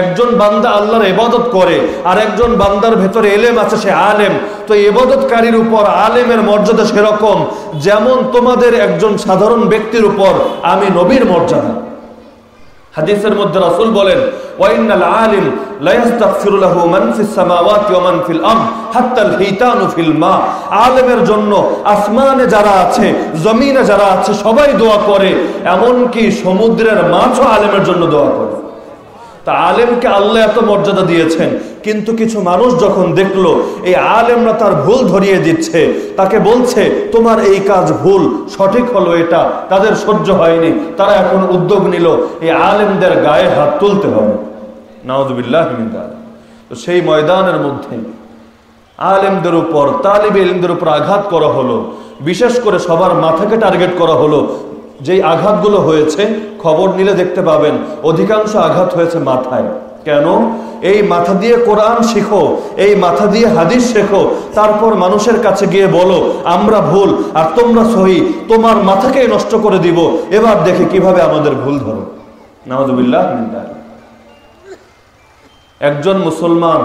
Speaker 1: একজন বান্দা আল্লাহর এবাদত করে, আর একজন বান্দার ভেতরে এলেম আছে, সে আলেম। তো এবাদতকারীর উপর আলেমের মর্যাদা সেরকম, যেমন তোমাদের একজন সাধারণ ব্যক্তির উপর আমি নবীর মর্যাদা। হাদিসের মধ্যে রাসূল বলেন ওয়াইনাল আলিম মান ফিস সামাওয়াতি ওয়া মান ফিল আরদ হিতানু ফিল মা। আলেমের জন্য আসমানে যারা আছে, জমিনে যারা আছে, সবাই দোয়া করে এমন কি সমুদ্রের মাছও আলেমের জন্য দোয়া করে। তা আলেমকে আল্লাহ এত মর্যাদা দিয়েছেন। কিন্তু কিছু মানুষ যখন দেখল, এই আলেমরা তার ভুল ধরিয়ে দিচ্ছে, তাকে বলছে, তোমার এই কাজ ভুল, সঠিক হলো এটা, তাদের সহ্য হয়নি, তারা এখন উদ্যোগ নিল, এই আলেমদের গায়ে হাত তুলতে হবে। নাউজুবিল্লাহ তো সেই ময়দানের মধ্যে আলেমদের উপর, তালিব ইলমদের উপর আঘাত করা হলো, বিশেষ করে সবার মাথাকে টার্গেট করা হলো যেই আঘাতগুলো হয়েছে, খবর নিলে দেখতে পাবেন, অধিকাংশ আঘাত হয়েছে মাথায়। কেন? এই মাথা দিয়ে কোরআন শিখো, এই মাথা দিয়ে হাদিস শেখো, তারপর মানুষের কাছে গিয়ে বলো, আমরা ভুল আর তোমরা সহি, তোমার মাথাকে নষ্ট করে দিব। এবার দেখে কীভাবে আমাদের ভুল ধরো। নামাজুবিল্লাহ একজন মুসলমান,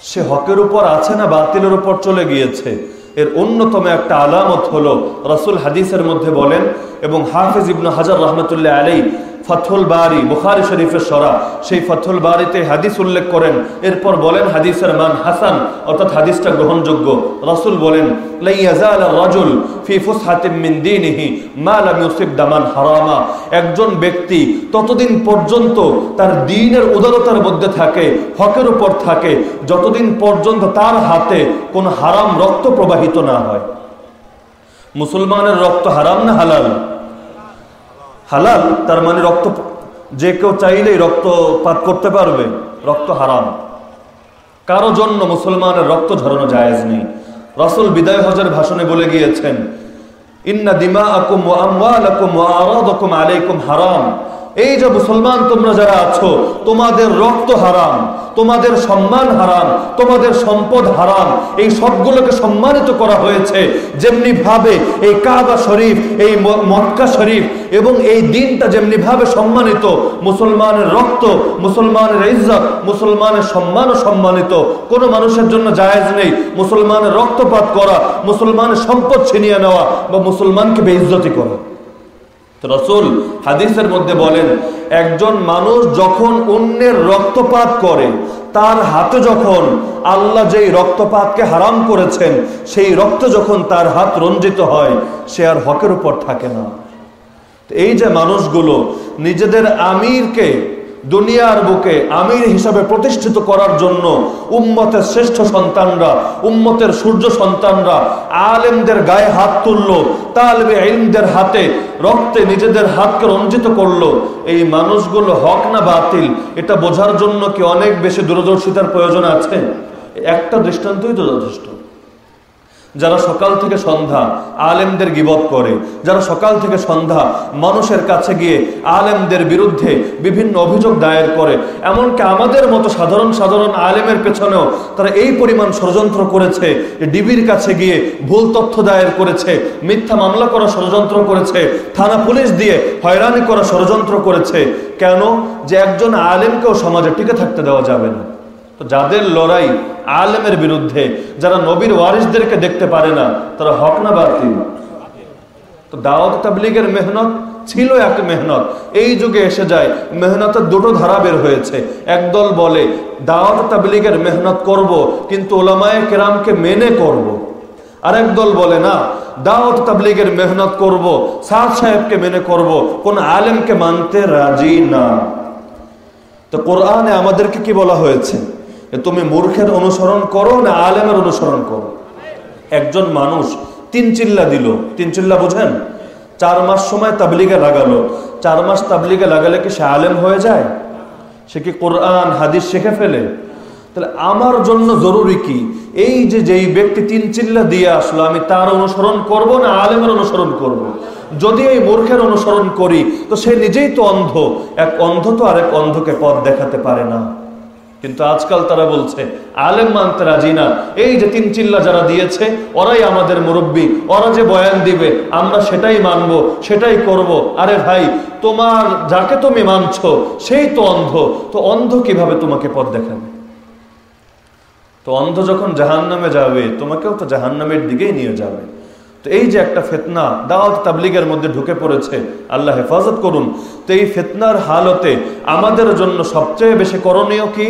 Speaker 1: সে হকের উপর আছে না বাতিলের উপর চলে গিয়েছে? এর অন্যতম একটা আলামত হলো রাসুল হাদিসের মধ্যে বলেন এবং হাফিজ ইবনু হাজার রহমতুল্লাহ আলী ফথুল বারি, বুখারি শরীফের সরা। সেই ফথুল বারিতে হাদিস উল্লেখ করেন। এরপর বলেন হাদিসের মান হাসান, অর্থাৎ হাদিসটা গ্রহণযোগ্য। রসুল বলেন মিন দামান হারামা। একজন ব্যক্তি ততদিন পর্যন্ত তার দিনের উদারতার মধ্যে থাকে, হকের উপর থাকে, যতদিন পর্যন্ত তার হাতে কোনো হারাম রক্ত প্রবাহিত না হয়। মুসলমানের রক্ত হারাম না হালাল? হালাল, তার মানে রক্ত যে কেউ চাইলেই রক্তপাত করতে পারবে, রক্ত হারাম। কারও জন্য মুসলমানের রক্ত ঝরানো জায়েজ নেই। রসুল বিদায় হজের ভাষণে বলে গিয়েছেন, ইন্না দিমা আকুম আলাইকুম হারাম। এই যে মুসলমান তোমরা যারা আছো, তোমাদের রক্ত হারাম, তোমাদের সম্মান হারাম, তোমাদের সম্পদ হারাম, এই সবগুলোকে সম্মানিত করা হয়েছে। যেমনি ভাবে এই কাবা শরীফ, এই মক্কা শরীফ এবং এই দিনটা যেমনি ভাবে সম্মানিত, মুসলমানের রক্ত, মুসলমানের ইজ্জত, মুসলমানের সম্মানও সম্মানিত। কোনো মানুষের জন্য জায়েজ নেই মুসলমানের রক্তপাত করা, মুসলমানের সম্পদ ছিনিয়ে নেওয়া বা মুসলমানকে বেইজ্জতি করা। রসুল হাদিসের মধ্যে বলেন, একজন মানুষ যখন অন্যের রক্তপাত করে, তার হাতে যখন আল্লাহ যেই রক্তপাতকে হারাম করেছেন, সেই রক্ত যখন তার হাত রঞ্জিত হয়, সে আর হকের উপর থাকে না। এই যে মানুষগুলো নিজেদের আমিরকে দুনিয়ার বুকে আমির হিসাবে প্রতিষ্ঠিত করার জন্য উম্মতের শ্রেষ্ঠ সন্তানরা, উম্মতের সূর্য সন্তানরা আলেমদের গায়ে হাত তুলল, তালবে আইনদের হাতে রক্তে নিজেদের হাতকে রঞ্জিত করল। এই মানুষগুলো হক না বাতিল? এটা বোঝার জন্য কি অনেক বেশি দূরদর্শিতার প্রয়োজন আছে? একটা দৃষ্টান্তই তো যথেষ্ট। যারা সকাল থেকে সন্ধ্যা আলেমদের গিবত করে, যারা সকাল থেকে সন্ধ্যা মানুষের কাছে গিয়ে আলেমদের বিরুদ্ধে বিভিন্ন অভিযোগ দায়ের করে, এমনকি আমাদের মতো সাধারণ সাধারণ আলেমের পেছনেও তারা এই পরিমাণ ষড়যন্ত্র করেছে ডিবির কাছে গিয়ে ভুল তথ্য দায়ের করেছে, মিথ্যা মামলা করা ষড়যন্ত্র করেছে, থানা পুলিশ দিয়ে হয়রানি করা ষড়যন্ত্র করেছে। কেন? যে একজন আলেমকেও সমাজে টিকে থাকতে দেওয়া যাবে না। তো যাদের লড়াই আলেমের বিরুদ্ধে, যারা নবীর ওয়ারিসদেরকে দেখতে পারে না, তারা হক না বাতিল। তো দাওয়াত তাবলিগের মেহনত ছিল এক মেহনত। এই যুগে এসে যায়, মেহনতের দুটো ধারা বের হয়েছে। একদল বলে, দাওয়াত তাবলিগের মেহনত করব, কিন্তু ওলামায় কেরামকে মেনে করব। আরেক দল বলে, না, দাওয়াত তাবলিগের মেহনত করব, সাদ সাহেবকে মেনে করব, কোন আলেমকে মানতে রাজি না। তো কোরআনে আমাদেরকে কি বলা হয়েছে? তুমি মূর্খের অনুসরণ করো না আলেমের অনুসরণ করো। একজন মানুষ তিন চিল্লা দিল। তিন চিল্লা বুঝেন? চার মাস সময় তাবলিগে লাগালো। চার মাস তাবলিগে লাগালে কি সে আলেম হয়ে যায়? সে কি কোরআন, হাদিস শিখে ফেলে? তাহলে আমার জন্য জরুরি কি? এই যে যেই ব্যক্তি তিন চিল্লা দিয়ে আসলো, আমি তার অনুসরণ করব না আলেমের অনুসরণ করব। যদি এই মূর্খের অনুসরণ করি, তো সে নিজেই তো অন্ধ। এক অন্ধ তো আরেক অন্ধকে পথ দেখাতে পারে না। কিন্তু আজকাল তারা বলছে, আলেম মানতে রাজি না। এই যে তিন চিল্লা যারা দিয়েছে, ওরাই আমাদের মুরব্বী, ওরা যে বয়ান দিবে, আমরা সেটাই মানব, সেটাই করব। আরে ভাই, তোমার, যাকে তুমি মানছ, সেই তো অন্ধ। তো অন্ধ কীভাবে তোমাকে পথ দেখাবে? তো অন্ধ যখন জাহান নামে যাবে, তোমাকেও তো জাহান নামের দিকেই নিয়ে যাবে। তো এই যে একটা ফেতনা, দাওয়াত তাবলিগের মধ্যে ঢুকে পড়েছে, আল্লাহ হেফাজত করুন। তো এই ফেতনার হালতে আমাদের জন্য সবচেয়ে বেশি করণীয় কি?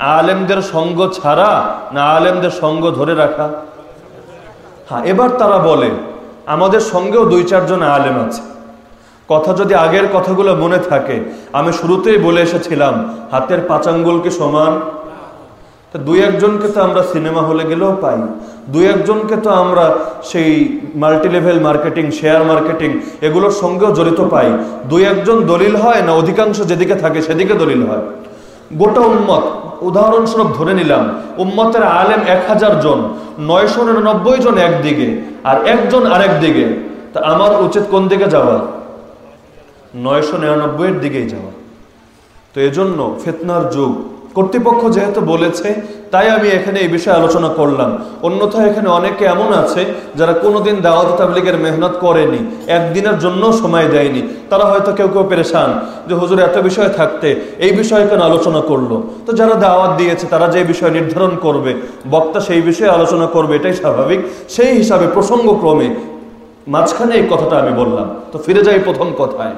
Speaker 1: আলেমদের সঙ্গ ছাড়া না আলেমদের সঙ্গ ধরে রাখা? হ্যাঁ এবার তারা বলে, আমাদের সঙ্গেও দুই চারজন আলেম আছে। কথা যদি আগের কথাগুলো মনে থাকে, আমি শুরুতেই বলে এসেছিলাম, হাতের পাচাঙ্গুলকে সমান? তা দুই একজনকে তো আমরা সিনেমা হলে গেলেও পাই। দুই একজনকে তো আমরা সেই multi level marketing, share marketing, এগুলোর সঙ্গেও জড়িত পাই। দুই একজন দলিল হয় না? অধিকাংশ যেদিকে থাকে সেদিকে দলিল হয়। গোটা উম্মত উদাহরণস্বরূপ ধরে নিলাম, উম্মতের আলেম এক হাজার জন, নয়শো নিরানব্বই জন একদিকে আর একজন আরেক দিকে। তা আমার উচিত কোন দিকে যাওয়া? নয়শো নিরানব্বইয়ের দিকেই যাওয়া। তো এজন্য ফেতনার যুগ। কর্তৃপক্ষ যেহেতু বলেছে তাই আমি এখানে এই বিষয়ে আলোচনা করলাম। অন্যথায় এখানে অনেকে এমন আছে যারা কোনোদিন দাওয়াত তাবলিগের মেহনত করেনি, একদিনের জন্য সময় দেয়নি। তারা হয়তো কেউ কেউ পেরেশান যে হুজুর এত বিষয় থাকতে, এই বিষয়ে কেন আলোচনা করল? তো যারা দাওয়াত দিয়েছে, তারা যে বিষয় নির্ধারণ করবে, বক্তা সেই বিষয়ে আলোচনা করবে, এটাই স্বাভাবিক। সেই হিসাবে প্রসঙ্গক্রমে মাঝখানে এই কথাটা আমি বললাম। তো ফিরে যাই প্রথম কথায়।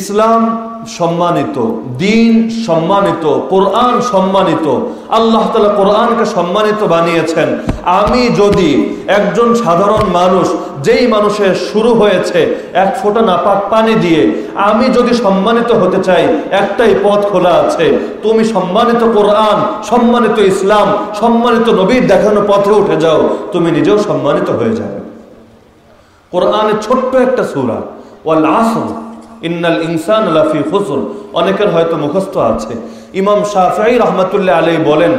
Speaker 1: ইসলাম সম্মানিত, দিন সম্মানিত, কোরআন সম্মানিত, আল্লাহ তালা কোরআনকে সম্মানিত বানিয়েছেন। আমি যদি একজন সাধারণ মানুষ, যেই মানুষের শুরু হয়েছে, এক ফোঁটা নাপাক পানি দিয়ে, আমি যদি সম্মানিত হতে চাই, একটাই পথ খোলা আছে। তুমি সম্মানিত কোরআন, সম্মানিত ইসলাম, সম্মানিত নবীর দেখানো পথে উঠে যাও, তুমি নিজেও সম্মানিত হয়ে যাবে। কোরআনের ছোট্ট একটা সুরা, ওয়াল আসর। ইন্নাল ইনসান লাফি খুসর অনেকের হয়তো মুখস্থ আছে। ইমাম শাফাই রহমতুল্লাহ আলী বলেন,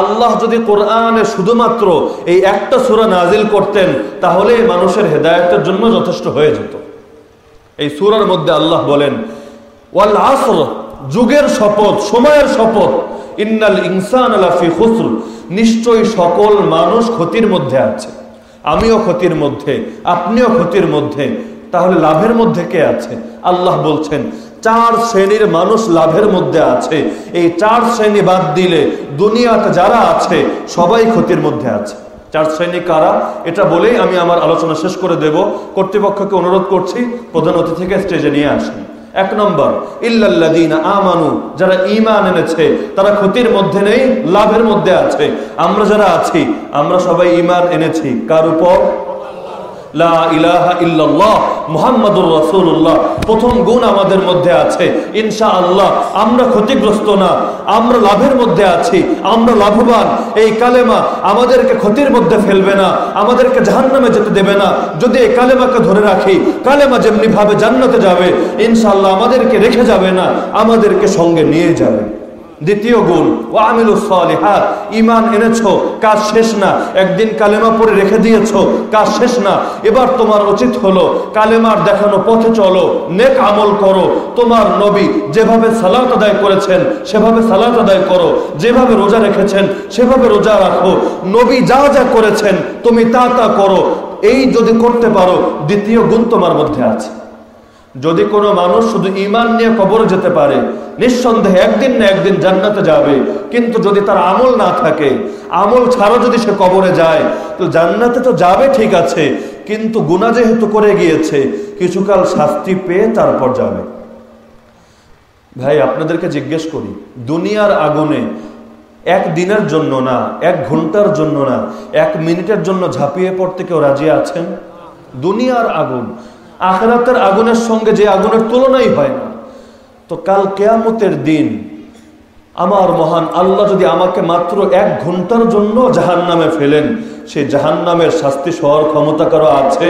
Speaker 1: আল্লাহ যদি কোরআনে শুধুমাত্র এই একটা সুরা নাজিল করতেন, তাহলে মানুষের হেদায়তের জন্য যথেষ্ট হয়ে যেত। এই সুরার মধ্যে আল্লাহ বলেন, ওয়াল আসর, যুগের শপথ, সময়ের শপথ। ইন্নাল ইনসান লাফি খুসর নিশ্চয়ই সকল মানুষ ক্ষতির মধ্যে আছে। আমিও ক্ষতির মধ্যে, আপনিও ক্ষতির মধ্যে। তাহলে লাভের মধ্যে কে আছে? আল্লাহ বলছেন, চার শ্রেণির মানুষ লাভের মধ্যে আছে। এই চার শ্রেণি বাদ দিলে দুনিয়াতে যারা আছে, সবাই ক্ষতির মধ্যে আছে। চার শ্রেণি কারা? এটা বলেই আমি আমার আলোচনা শেষ করে দেব। কর্তৃপক্ষকে অনুরোধ করছি, প্রধান অতিথিকে স্টেজে নিয়ে আসেন। এক নম্বর ইল্লাল্লাদিন আমানু, যারা ইমান এনেছে, তারা ক্ষতির মধ্যে নেই, লাভের মধ্যে আছে। আমরা যারা আছি, আমরা সবাই ইমান এনেছি। কার উপর? প্রথম গুণ আমাদের মধ্যে আছে, ইনশাআল্লাহ। আমরা ক্ষতিগ্রস্ত না, আমরা লাভের মধ্যে আছি, আমরা লাভবান। এই কালেমা আমাদেরকে ক্ষতির মধ্যে ফেলবে না, আমাদেরকে যেতে দেবে না। যদি কালেমাকে ধরে রাখি, কালেমা যেমনি ভাবে জান্নাতে যাবে, ইনশাআল্লাহ আমাদেরকে রেখে যাবে না, আমাদেরকে সঙ্গে নিয়ে যাবে। দ্বিতীয় গুণ ও আমিলু সালিহাত ইমান এনেছো, কাজ শেষ না, একদিন কালেমা পরে রেখে দিয়েছ, কাজ শেষ না। এবার তোমার উচিত হলো কালেমার দেখানো পথে চলো, নেক আমল করো। তোমার নবী যেভাবে সালাত আদায় করেছেন, সেভাবে সালাত আদায় করো। যেভাবে রোজা রেখেছেন, সেভাবে রোজা রাখো। নবী যা যা করেছেন, তুমি তা তা করো। এই যদি করতে পারো, দ্বিতীয় গুণ তোমার মধ্যে আছে। যদি কোনো মানুষ শুধু ইমান নিয়ে কবরে যেতে পারে, নিঃসন্দেহে একদিন না একদিন জান্নাতে যাবে। কিন্তু যদি তার আমল না থাকে, আমল ছাড়া যদি সে কবরে যায়, তো জান্নাতে তো যাবে ঠিক আছে, কিন্তু গুণা যেহেতু করে গিয়েছে, কিছুকাল শাস্তি পেয়ে তারপর যাবে। ভাই, আপনাদেরকে জিজ্ঞেস করি, দুনিয়ার আগুনে এক দিনের জন্য না, এক ঘণ্টার জন্য না, এক মিনিটের জন্য ঝাঁপিয়ে পড়তে কেউ রাজি আছেন? দুনিয়ার আগুন আখরাতের আগুনের সঙ্গে যে আগুনের তুলনাই হয় না, তো কাল কেয়ামতের দিন আমার মহান আল্লাহ যদি আমাকে মাত্র এক ঘণ্টার জন্য জাহান নামে ফেলেন সেই জাহান নামের শাস্তি সহর ক্ষমতা কারও আছে?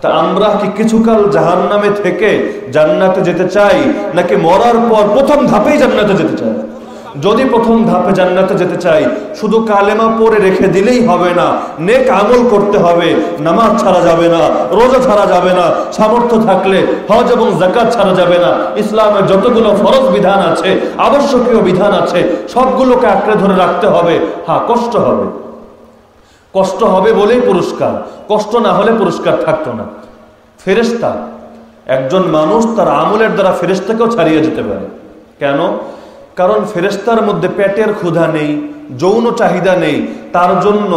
Speaker 1: তা আমরা কি কিছুকাল জাহান নামে থেকে জান্নাতে যেতে চাই, নাকি মরার পর প্রথম ধাপেই জান্নাতে যেতে চাই? যদি প্রথম ধাপে জান্নাতে যেতে চাই, শুধু কালেমা পরে রেখে দিলেই হবে না। নেক আমল করতে হবে, নামাজ ছাড়া যাবে না, রোজা ছাড়া যাবে না, সামর্থ্য থাকলে হজ এবং জাকাত ছাড়া যাবে না। ইসলামের যতগুলো ফরজ বিধান আছে, আবশ্যকীয় বিধান আছে, সবগুলোকে আঁকড়ে ধরে রাখতে হবে। হ্যাঁ কষ্ট হবে। কষ্ট হবে বলেই পুরস্কার। কষ্ট না হলে পুরস্কার থাকতো না। ফেরেস্তা একজন মানুষ তার আমলের দ্বারা ফেরেস্তাকেও ছাড়িয়ে যেতে পারে। কেন? কারণ ফেরেস্তার মধ্যে পেটের ক্ষুধা নেই, যৌন চাহিদা নেই, তার জন্য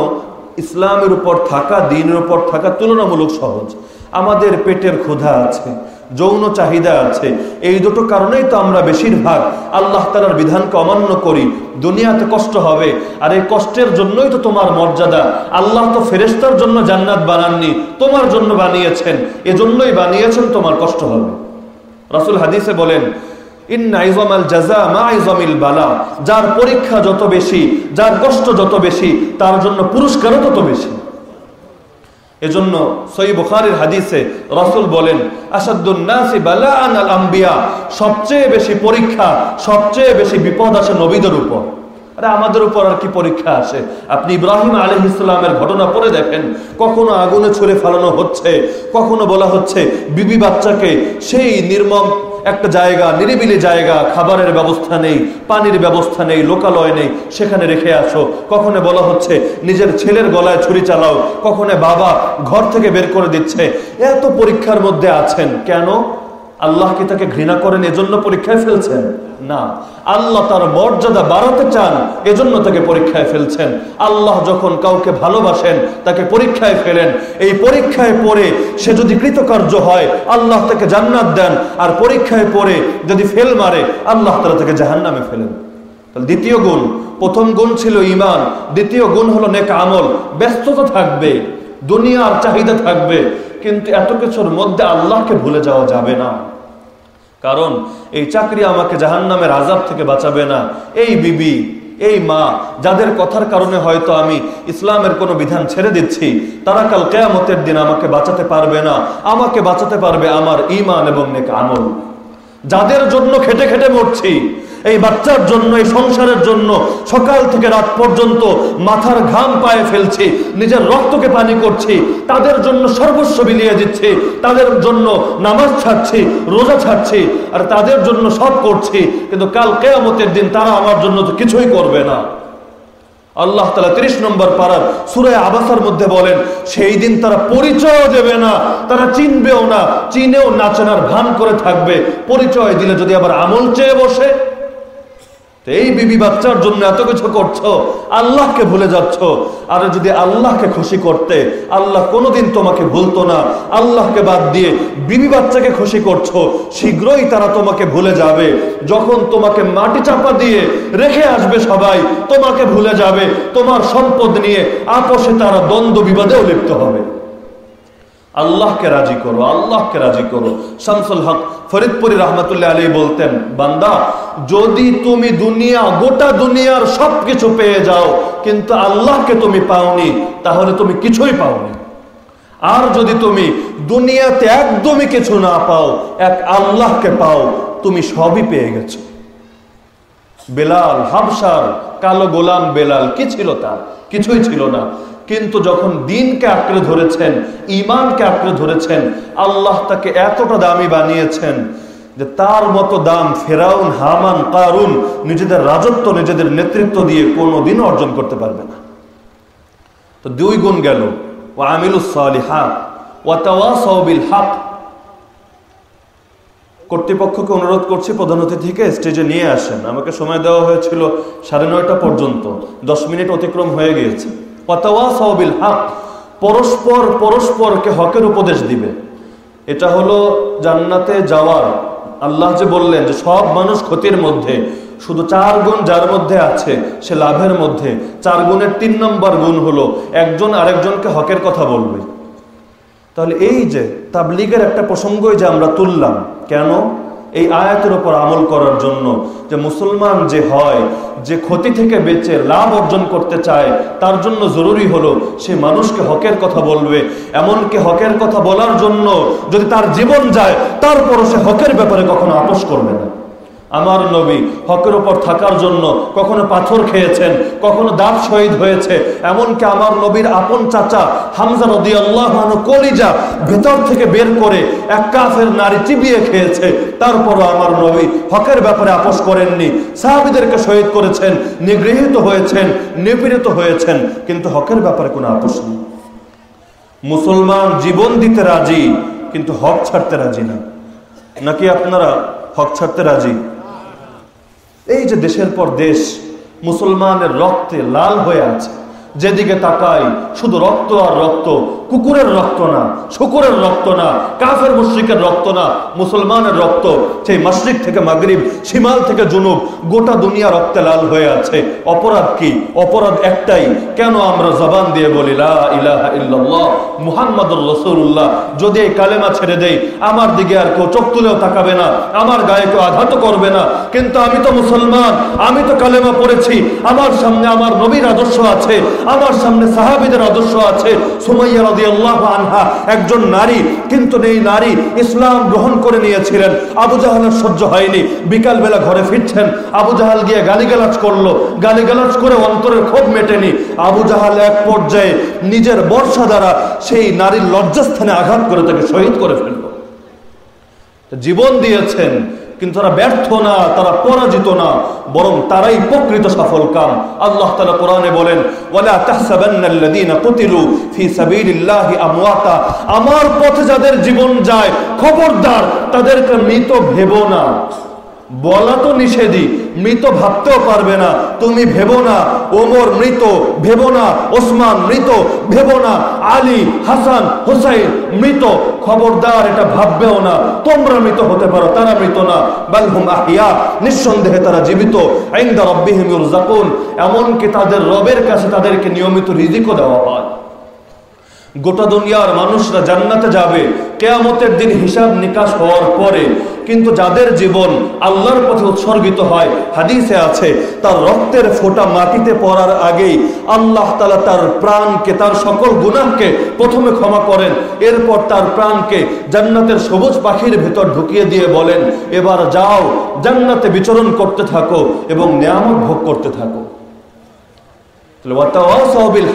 Speaker 1: ইসলামের উপর থাকা, দিনের উপর থাকা তুলনামূলক সহজ। আমাদের পেটের ক্ষুধা আছে, যৌন চাহিদা আছে, এই দুটো কারণেই তো আমরা বেশিরভাগ আল্লাহ তালার বিধানকে অমান্য করি। দুনিয়াতে কষ্ট হবে, আর এই কষ্টের জন্যই তো তোমার মর্যাদা। আল্লাহ তো ফেরেস্তার জন্য জান্নাত বানাননি, তোমার জন্য বানিয়েছেন, এজন্যই বানিয়েছেন, তোমার কষ্ট হবে। রাসুল হাদিসে বলেন বালা যার পরীক্ষা যত বেশি, যার কষ্ট যত বেশি, তার জন্য পুরস্কারও তত বেশি। এজন্য সই বুখারির হাদিসে রসুল বলেন আসাদুন্নাসি আম্বিয়া। সবচেয়ে বেশি পরীক্ষা, সবচেয়ে বেশি বিপদ আসে নবীদের উপর। আরে আমাদের উপর আর কি পরীক্ষা আসে? আপনি ইব্রাহিম আলী ইসলামের ঘটনা পরে দেখেন, কখনো আগুনে ছুড়ে ফেলানো হচ্ছে, কখনো বলা হচ্ছে, বিবি বাচ্চাকে সেই নির্মম একটা জায়গা, নিরিবিলি জায়গা, খাবারের ব্যবস্থা নেই, পানির ব্যবস্থা নেই, লোকালয় নেই, সেখানে রেখে আসো। কখনো বলা হচ্ছে, নিজের ছেলের গলায় ছুরি চালাও। কখনো বাবা ঘর থেকে বের করে দিচ্ছে। এত পরীক্ষার মধ্যে আছেন। কেন? আল্লাহ কি তাকে ঘৃণা করেন, এজন্য পরীক্ষায় ফেলছেন। না, আল্লাহ তার মর্যাদা বাড়াতে চান, এজন্য তাকে পরীক্ষায় ফেলছেন। আল্লাহ যখন কাউকে ভালোবাসেন, তাকে পরীক্ষায় ফেলেন। এই পরীক্ষায় পড়ে সে যদি কৃতকার্য হয়, আল্লাহ তাকে জান্নাত দেন। আর পরীক্ষায় পড়ে যদি ফেল মারে, আল্লাহ তারা তাকে জাহান নামে ফেলেন দ্বিতীয় গুণ, প্রথম গুণ ছিল ইমান দ্বিতীয় গুণ হলো নেক আমল। ব্যস্ততা থাকবে, দুনিয়ার চাহিদা থাকবে কিন্তু এত কিছুর মধ্যে আল্লাহকে ভুলে যাওয়া যাবে না। কারণ এই চাকরি আমাকে জাহান নামের আজাব থেকে বাঁচাবে না। এই বিবি, এই মা, যাদের কথার কারণে হয়তো আমি ইসলামের কোনো বিধান ছেড়ে দিচ্ছি, তারা কাল কেয়ামতের দিন আমাকে বাঁচাতে পারবে না। আমাকে বাঁচাতে পারবে আমার ইমান এবং নেক আমল। যাদের জন্য খেটে খেটে মরছি এই বাচ্চার জন্য, এই সংসারের জন্য সকাল থেকে রাত পর্যন্ত মাথার ঘাম পায়ে ফেলছি, নিজের রক্তকে পানি করছি, তাদের জন্য সর্বস্ব বিলিয়ে দিচ্ছি, তাদের জন্য নামাজ ছাড়ছি, রোজা ছাড়ছি, আর তাদের জন্য সব করছি, কিন্তু কাল কেয়ামতের দিন তারা আমার জন্য তো কিছুই করবে না। আল্লাহ তালা ত্রিশ নম্বর পাড়ার সুরায় আবাসার মধ্যে বলেন, সেই দিন তারা পরিচয় দেবে না, তারা চিনবেও না, চিনেও নাচনার ভান করে থাকবে। পরিচয় দিলে যদি আবার আমল চেয়ে বসে এই বিবি বাচ্চার জন্য এত কিছু করছ, আল্লাহকে ভুলে যাচ্ছ। আর যদি আল্লাহকে খুশি করতে, আল্লাহ কোনোদিন তোমাকে ভুলতো না। আল্লাহকে বাদ দিয়ে বিবি বাচ্চাকে খুশি করছ, শীঘ্রই তারা তোমাকে ভুলে যাবে। যখন তোমাকে মাটি চাপা দিয়ে রেখে আসবে সবাই, তোমাকে ভুলে যাবে। তোমার সম্পদ নিয়ে আপোষে তারা দ্বন্দ্ব বিবাদেও লিপ্ত হবে। আল্লাহকে রাজি করো, আল্লাহকে রাজি করো। শামসুল হক ফরিদপুরি রহমতুল্লাহ আলী বলতেন, বান্দা, যদি তুমি দুনিয়া, গোটা দুনিয়ার সবকিছু পেয়ে যাও, কিন্তু আল্লাহকে তুমি পাওনি, তাহলে তুমি কিছুই পাওনি। আর যদি তুমি দুনিয়াতে একদমই কিছু না পাও, এক আল্লাহকে পাও, তুমি সবই পেয়ে গেছো। বেলাল হাবসার কালো গোলাম বেলাল, কি ছিল তার? কিছুই ছিল না। কিন্তু যখন দিনকে আঁকড়ে ধরেছেন ইমানকে আঁকড়ে ধরেছেন, আল্লাহ তাকে এতটা দামি বানিয়েছেন যে তার মতো দাম ফেরাউন, হামান, কারুন নিজেদের রাজত্ব, নিজেদের নেতৃত্ব দিয়ে কোনোদিনও অর্জন করতে পারবে না। তো দুই গুণ গেল ও আমিলুসালিহাত ওয়াতাওয়াসাউবিল হক। কর্তৃপক্ষকে অনুরোধ করছি প্রধান অতিথিকে স্টেজে নিয়ে আসেন। আমাকে সময় দেওয়া হয়েছিল সাড়ে নয়টা পর্যন্ত, দশ মিনিট অতিক্রম হয়ে গিয়েছে। হক পরস্পর পরস্পরকে হকের উপদেশ দিবে। এটা হলো জান্নাতে যাওয়ার। আল্লাহ যে বললেন যে সব মানুষ ক্ষতির মধ্যে, শুধু চার গুণ যার মধ্যে আছে, সে লাভের মধ্যে। চার গুণের তিন নম্বর গুণ হলো একজন আরেকজনকে হকের কথা বলবে। তাহলে এই যে তাবলিগের একটা প্রসঙ্গই যে আমরা তুললাম, কেন? এই আয়াতের ওপর আমল করার জন্য যে মুসলমান যে হয়, যে ক্ষতি থেকে বেঁচে লাভ অর্জন করতে চায়, তার জন্য জরুরি হলো সে মানুষকে হকের কথা বলবে। এমনকি হকের কথা বলার জন্য যদি তার জীবন যায়, তারপরও সে হকের ব্যাপারে কখনো আপোষ করবে না। আমার নবী হকের ওপর থাকার জন্য কখনো পাথর খেয়েছেন, কখনো দাঁত শহীদ হয়েছে, এমনকি আমার নবীর আপন চাচা হামজা নদী আল্লাহ কলিজা ভেতর থেকে বের করে এক কাফের নারী চিবিয়ে খেয়েছে। তারপরও আমার নবী হকের ব্যাপারে আপোষ করেননি, সাহাবিদেরকে শহীদ করেছেন, নিগৃহীত হয়েছেন, নিপীড়িত হয়েছেন, কিন্তু হকের ব্যাপারে কোনো আপোষ নেই। মুসলমান জীবন দিতে রাজি, কিন্তু হক ছাড়তে রাজি না। নাকি আপনারা হক ছাড়তে রাজি? এই যে দেশের পর দেশ মুসলমানের রক্তে লাল হয়ে আছে, যেদিকে তাকাই শুধু রক্ত আর রক্ত কুকুরের রক্ত না, শুকুরের রক্ত না, কাফের মুশ্রিকের রক্ত না, মুসলমানের রক্ত। সেই মাসরিক থেকে মাগরিব, শিমাল থেকে জুনুব, গোটা দুনিয়া রক্তে লাল হয়ে আছে। অপরাধ কি? অপরাধ একটাই। কেন আমরা জবান দিয়ে বলি ইল্লাল্লাহ, মুহাম্মাদুর রাসূলুল্লাহ যদি এই কালেমা ছেড়ে দেই, আমার দিকে আর কেউ চোখ তুলেও তাকাবে না, আমার গায়ে কেউ আঘাত করবে না। কিন্তু আমি তো মুসলমান, আমি তো কালেমা পড়েছি, আমার সামনে আমার নবীর আদর্শ আছে, আমার সামনে সাহাবিদের আদর্শ আছে। সুমাইয়া আনহা, একজন নারী, কিন্তু এই নারী ইসলাম গ্রহণ করে নিয়েছিলেন। আবু জাহালের সহ্য হয়নি। বিকাল বেলা ঘরে ফিরছেন। আবু জাহাল গিয়ে গালিগালাজ করল। গালিগালাজ করে অন্তরের ক্ষোভ মেটেনি। আবু জাহাল এক পর্যায়ে নিজের বর্ষা দ্বারা সেই নারীর লজ্জাস্থানে আঘাত করে তাকে শহীদ করে ফেলল। জীবন দিয়েছেন। কিন্তু তারা ব্যর্থ না, তারা পরাজিত না, বরং তারাই প্রকৃত সফল কাম। আল্লাহ তালা কোরআনে বলেন আমার পথে যাদের জীবন যায়, খবরদার, তাদেরকে মৃত ভেবো না। বলা তো নিষেধই, মৃত ভাবতেও পারবে না। তুমি ভেবো না, ওমর মৃত, ভেবো না, ওসমান মৃত, ভেবো না, আলী, হাসান, হুসাইন মৃত। খবরদার, এটা ভাববেও না। তোমরা মৃত হতে পারো, তারা মৃত না। বালহুম আহিয়া, নিঃসন্দেহে তারা জীবিত। আইন্দা রব্বিহিম ইউরজাকুন এমনকি তাদের রবের কাছে তাদেরকে নিয়মিত রিজিকও দেওয়া হয়। গোটা দুনিয়ার মানুষরা জান্নাতে যাবে। কেয়ামতের দিন হিসাব নিকাশ হওয়ার পরে কিন্তু যাদের জীবন আল্লাহর পথে উৎসর্গিত হয়, হাদিসে আছে, তার রক্তের ফোঁটা মাটিতে পড়ার আগেই আল্লাহ তালা তার প্রাণকে, তার সকল গুনাহকে প্রথমে ক্ষমা করেন, এরপর তার প্রাণকে জান্নাতের সবুজ পাখির ভেতর ঢুকিয়ে দিয়ে বলেন, এবার যাও, জান্নাতে বিচরণ করতে থাকো এবং নিয়ামত ভোগ করতে থাকো।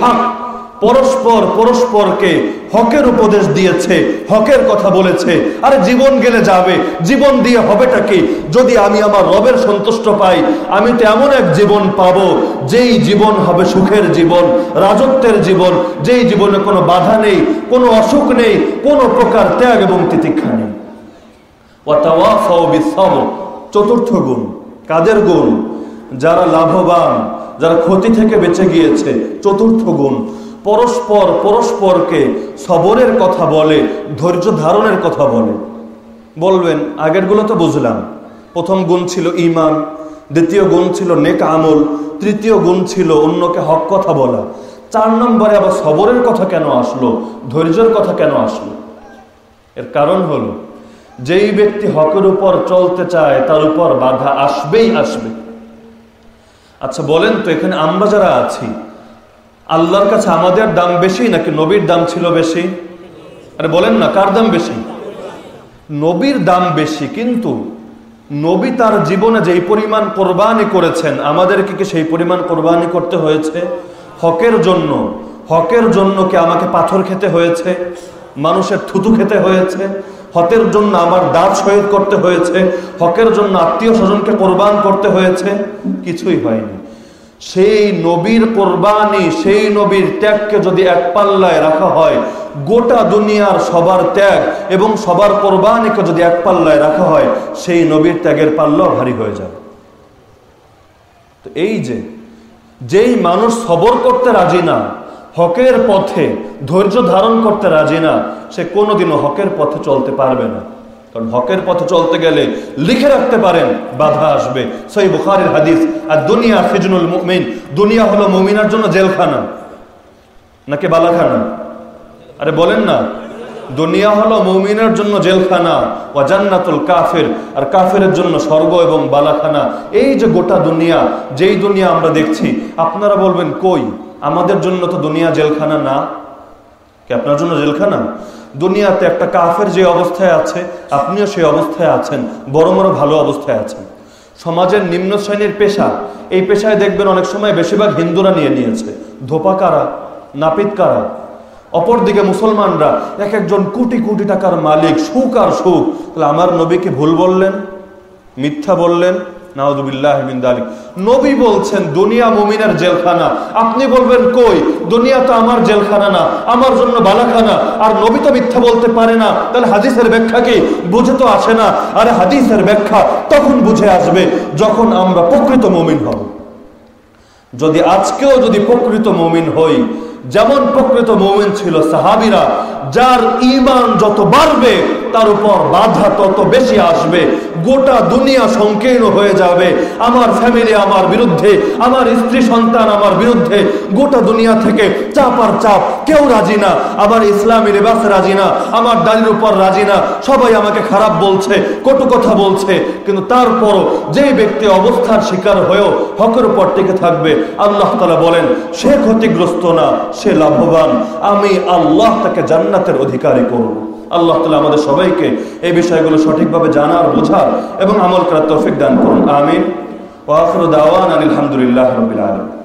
Speaker 1: হক। পরস্পর পরস্পরকে হকের উপদেশ দিয়েছে, হকের কথা বলেছে। আরে জীবন গেলে যাবে, জীবন দিয়ে হবেটা কি? যদি আমি আমার রবের সন্তুষ্ট পাই, আমি তো এমন এক জীবন পাব, যেই জীবন হবে সুখের জীবন, রাজত্বের জীবন, যেই জীবনে কোনো বাধা নেই, কোনো অসুখ নেই, কোনো প্রকার ত্যাগ এবং তিতিক্ষা নেই। চতুর্থ গুণ, কাদের গুণ? যারা লাভবান, যারা ক্ষতি থেকে বেঁচে গিয়েছে, চতুর্থ গুণ। পরস্পর পরস্পরকে সবরের কথা বলে, ধৈর্য ধারণের কথা বলে। বলবেন, আগেরগুলো তো বুঝলাম। প্রথম গুণ ছিল ইমান দ্বিতীয় গুণ ছিল নেক আমল, তৃতীয় গুণ ছিল অন্যকে হক কথা বলা। চার নম্বরে আবার সবরের কথা কেন আসলো, ধৈর্যের কথা কেন আসলো? এর কারণ হলো, যেই ব্যক্তি হকের উপর চলতে চায়, তার উপর বাধা আসবেই আসবে। আচ্ছা বলেন তো, এখানে আমরা যারা আছি আল্লাহর কাছে আমাদের দাম বেশি নাকি নবীর দাম ছিল বেশি? আরে বলেন না, কার দাম বেশি? নবীর দাম বেশি, কিন্তু নবী তার জীবনে যেই পরিমাণ কোরবানি করেছেন, আমাদেরকে কি সেই পরিমাণ কোরবানি করতে হয়েছে? হকের জন্য। হকের জন্য কি আমাকে পাথর খেতে হয়েছে? মানুষের থুতু খেতে হয়েছে? হকের জন্য আমার দাঁত শহীদ করতে হয়েছে? হকের জন্য আত্মীয় স্বজনকে কোরবান করতে হয়েছে? কিছুই হয়নি। সেই নবীর কোরবানি, সেই নবীর ত্যাগকে যদি এক পাল্লায় রাখা হয়, গোটা দুনিয়ার সবার ত্যাগ এবং সবার কোরবানিকে যদি এক পাল্লায় রাখা হয়, সেই নবীর ত্যাগের পাল্লাও ভারী হয়ে যাবে। তো এই যে, যেই মানুষ সবর করতে রাজি না, হকের পথে ধৈর্য ধারণ করতে রাজি না, সে কোনোদিনও হকের পথে চলতে পারবে না। কারণ হকের পথে চলতে গেলে লিখে রাখতে পারেন, বাধা আসবে। সেই বুখারের হাদিস আর দুনিয়া ফিজনুল মুমিন দুনিয়া হলো মুমিনার জন্য জেলখানা নাকি বালাখানা? আরে বলেন না। দুনিয়া হলো মৌমিনের জন্য জেলখানা ও জান্নাতুল কাফের আর কাফের জন্য স্বর্গ এবং বালাখানা। এই যে গোটা দুনিয়া, যেই দুনিয়া আমরা দেখছি, আপনারা বলবেন, কই? আমাদের জন্য তো দুনিয়া জেলখানা না? কি আপনার জন্য জেলখানা? দুনিয়াতে একটা কাফের যে অবস্থায় আছে, আপনিও সেই অবস্থায় আছেন, বড় বড় ভালো অবস্থায় আছেন। সমাজের নিম্ন শ্রেণির পেশা, এই পেশায় দেখবেন অনেক সময় বেশিরভাগ হিন্দুরা নিয়ে নিয়েছে। ধোপা কারা? নাপিত কারা? অপরদিকে মুসলমানরা এক একজন কোটি কোটি টাকার মালিক, সুখ আর সুখ। তাহলে আমার নবীকে ভুল বললেন? মিথ্যা বললেন? নবী বলছেন, দুনিয়া মুমিনের জেলখানা। আপনি বলবেন, কই? দুনিয়া তো আমার জেলখানা না, আমার জন্য বালাখানা। আর নবী তো মিথ্যা বলতে পারে না। তাহলে হাদিসের ব্যাখ্যা কি? বুঝে তো আসে না। আর হাদিসের ব্যাখ্যা তখন বুঝে আসবে যখন আমরা প্রকৃত মুমিন হব। যদি আজকেও যদি প্রকৃত মমিন হই, যেমন প্রকৃত মমিন ছিল সাহাবিরা, যার ইমান যত বাড়বে, তার উপর বাধা তত বেশি আসবে। গোটা দুনিয়া সংকীর্ণ হয়ে যাবে। আমার ফ্যামিলি আমার বিরুদ্ধে, আমার স্ত্রী সন্তান আমার বিরুদ্ধে গোটা দুনিয়া থেকে চাপ আর চাপ। কেউ রাজি না, আমার ইসলামী লেবাস রাজি না, আমার দাড়ির উপর রাজি না। সবাই আমাকে খারাপ বলছে, কটু কথা বলছে, কিন্তু তারপরও যে ব্যক্তি অবস্থার শিকার হয়েও হকের উপর টিকে থাকবে, আল্লাহ তালা বলেন, সে ক্ষতিগ্রস্ত না, সে লাভবান। আমি আল্লাহ তাকে জান্নাতের অধিকারী করব। আল্লাহ তালা আমাদের সবাইকে এই বিষয়গুলো সঠিকভাবে জানার, বোঝার এবং আমল করার তৌফিক দান করুন। আমিন। ওয়াফর দাওয়ান আলহামদুলিল্লাহ রবিল আলম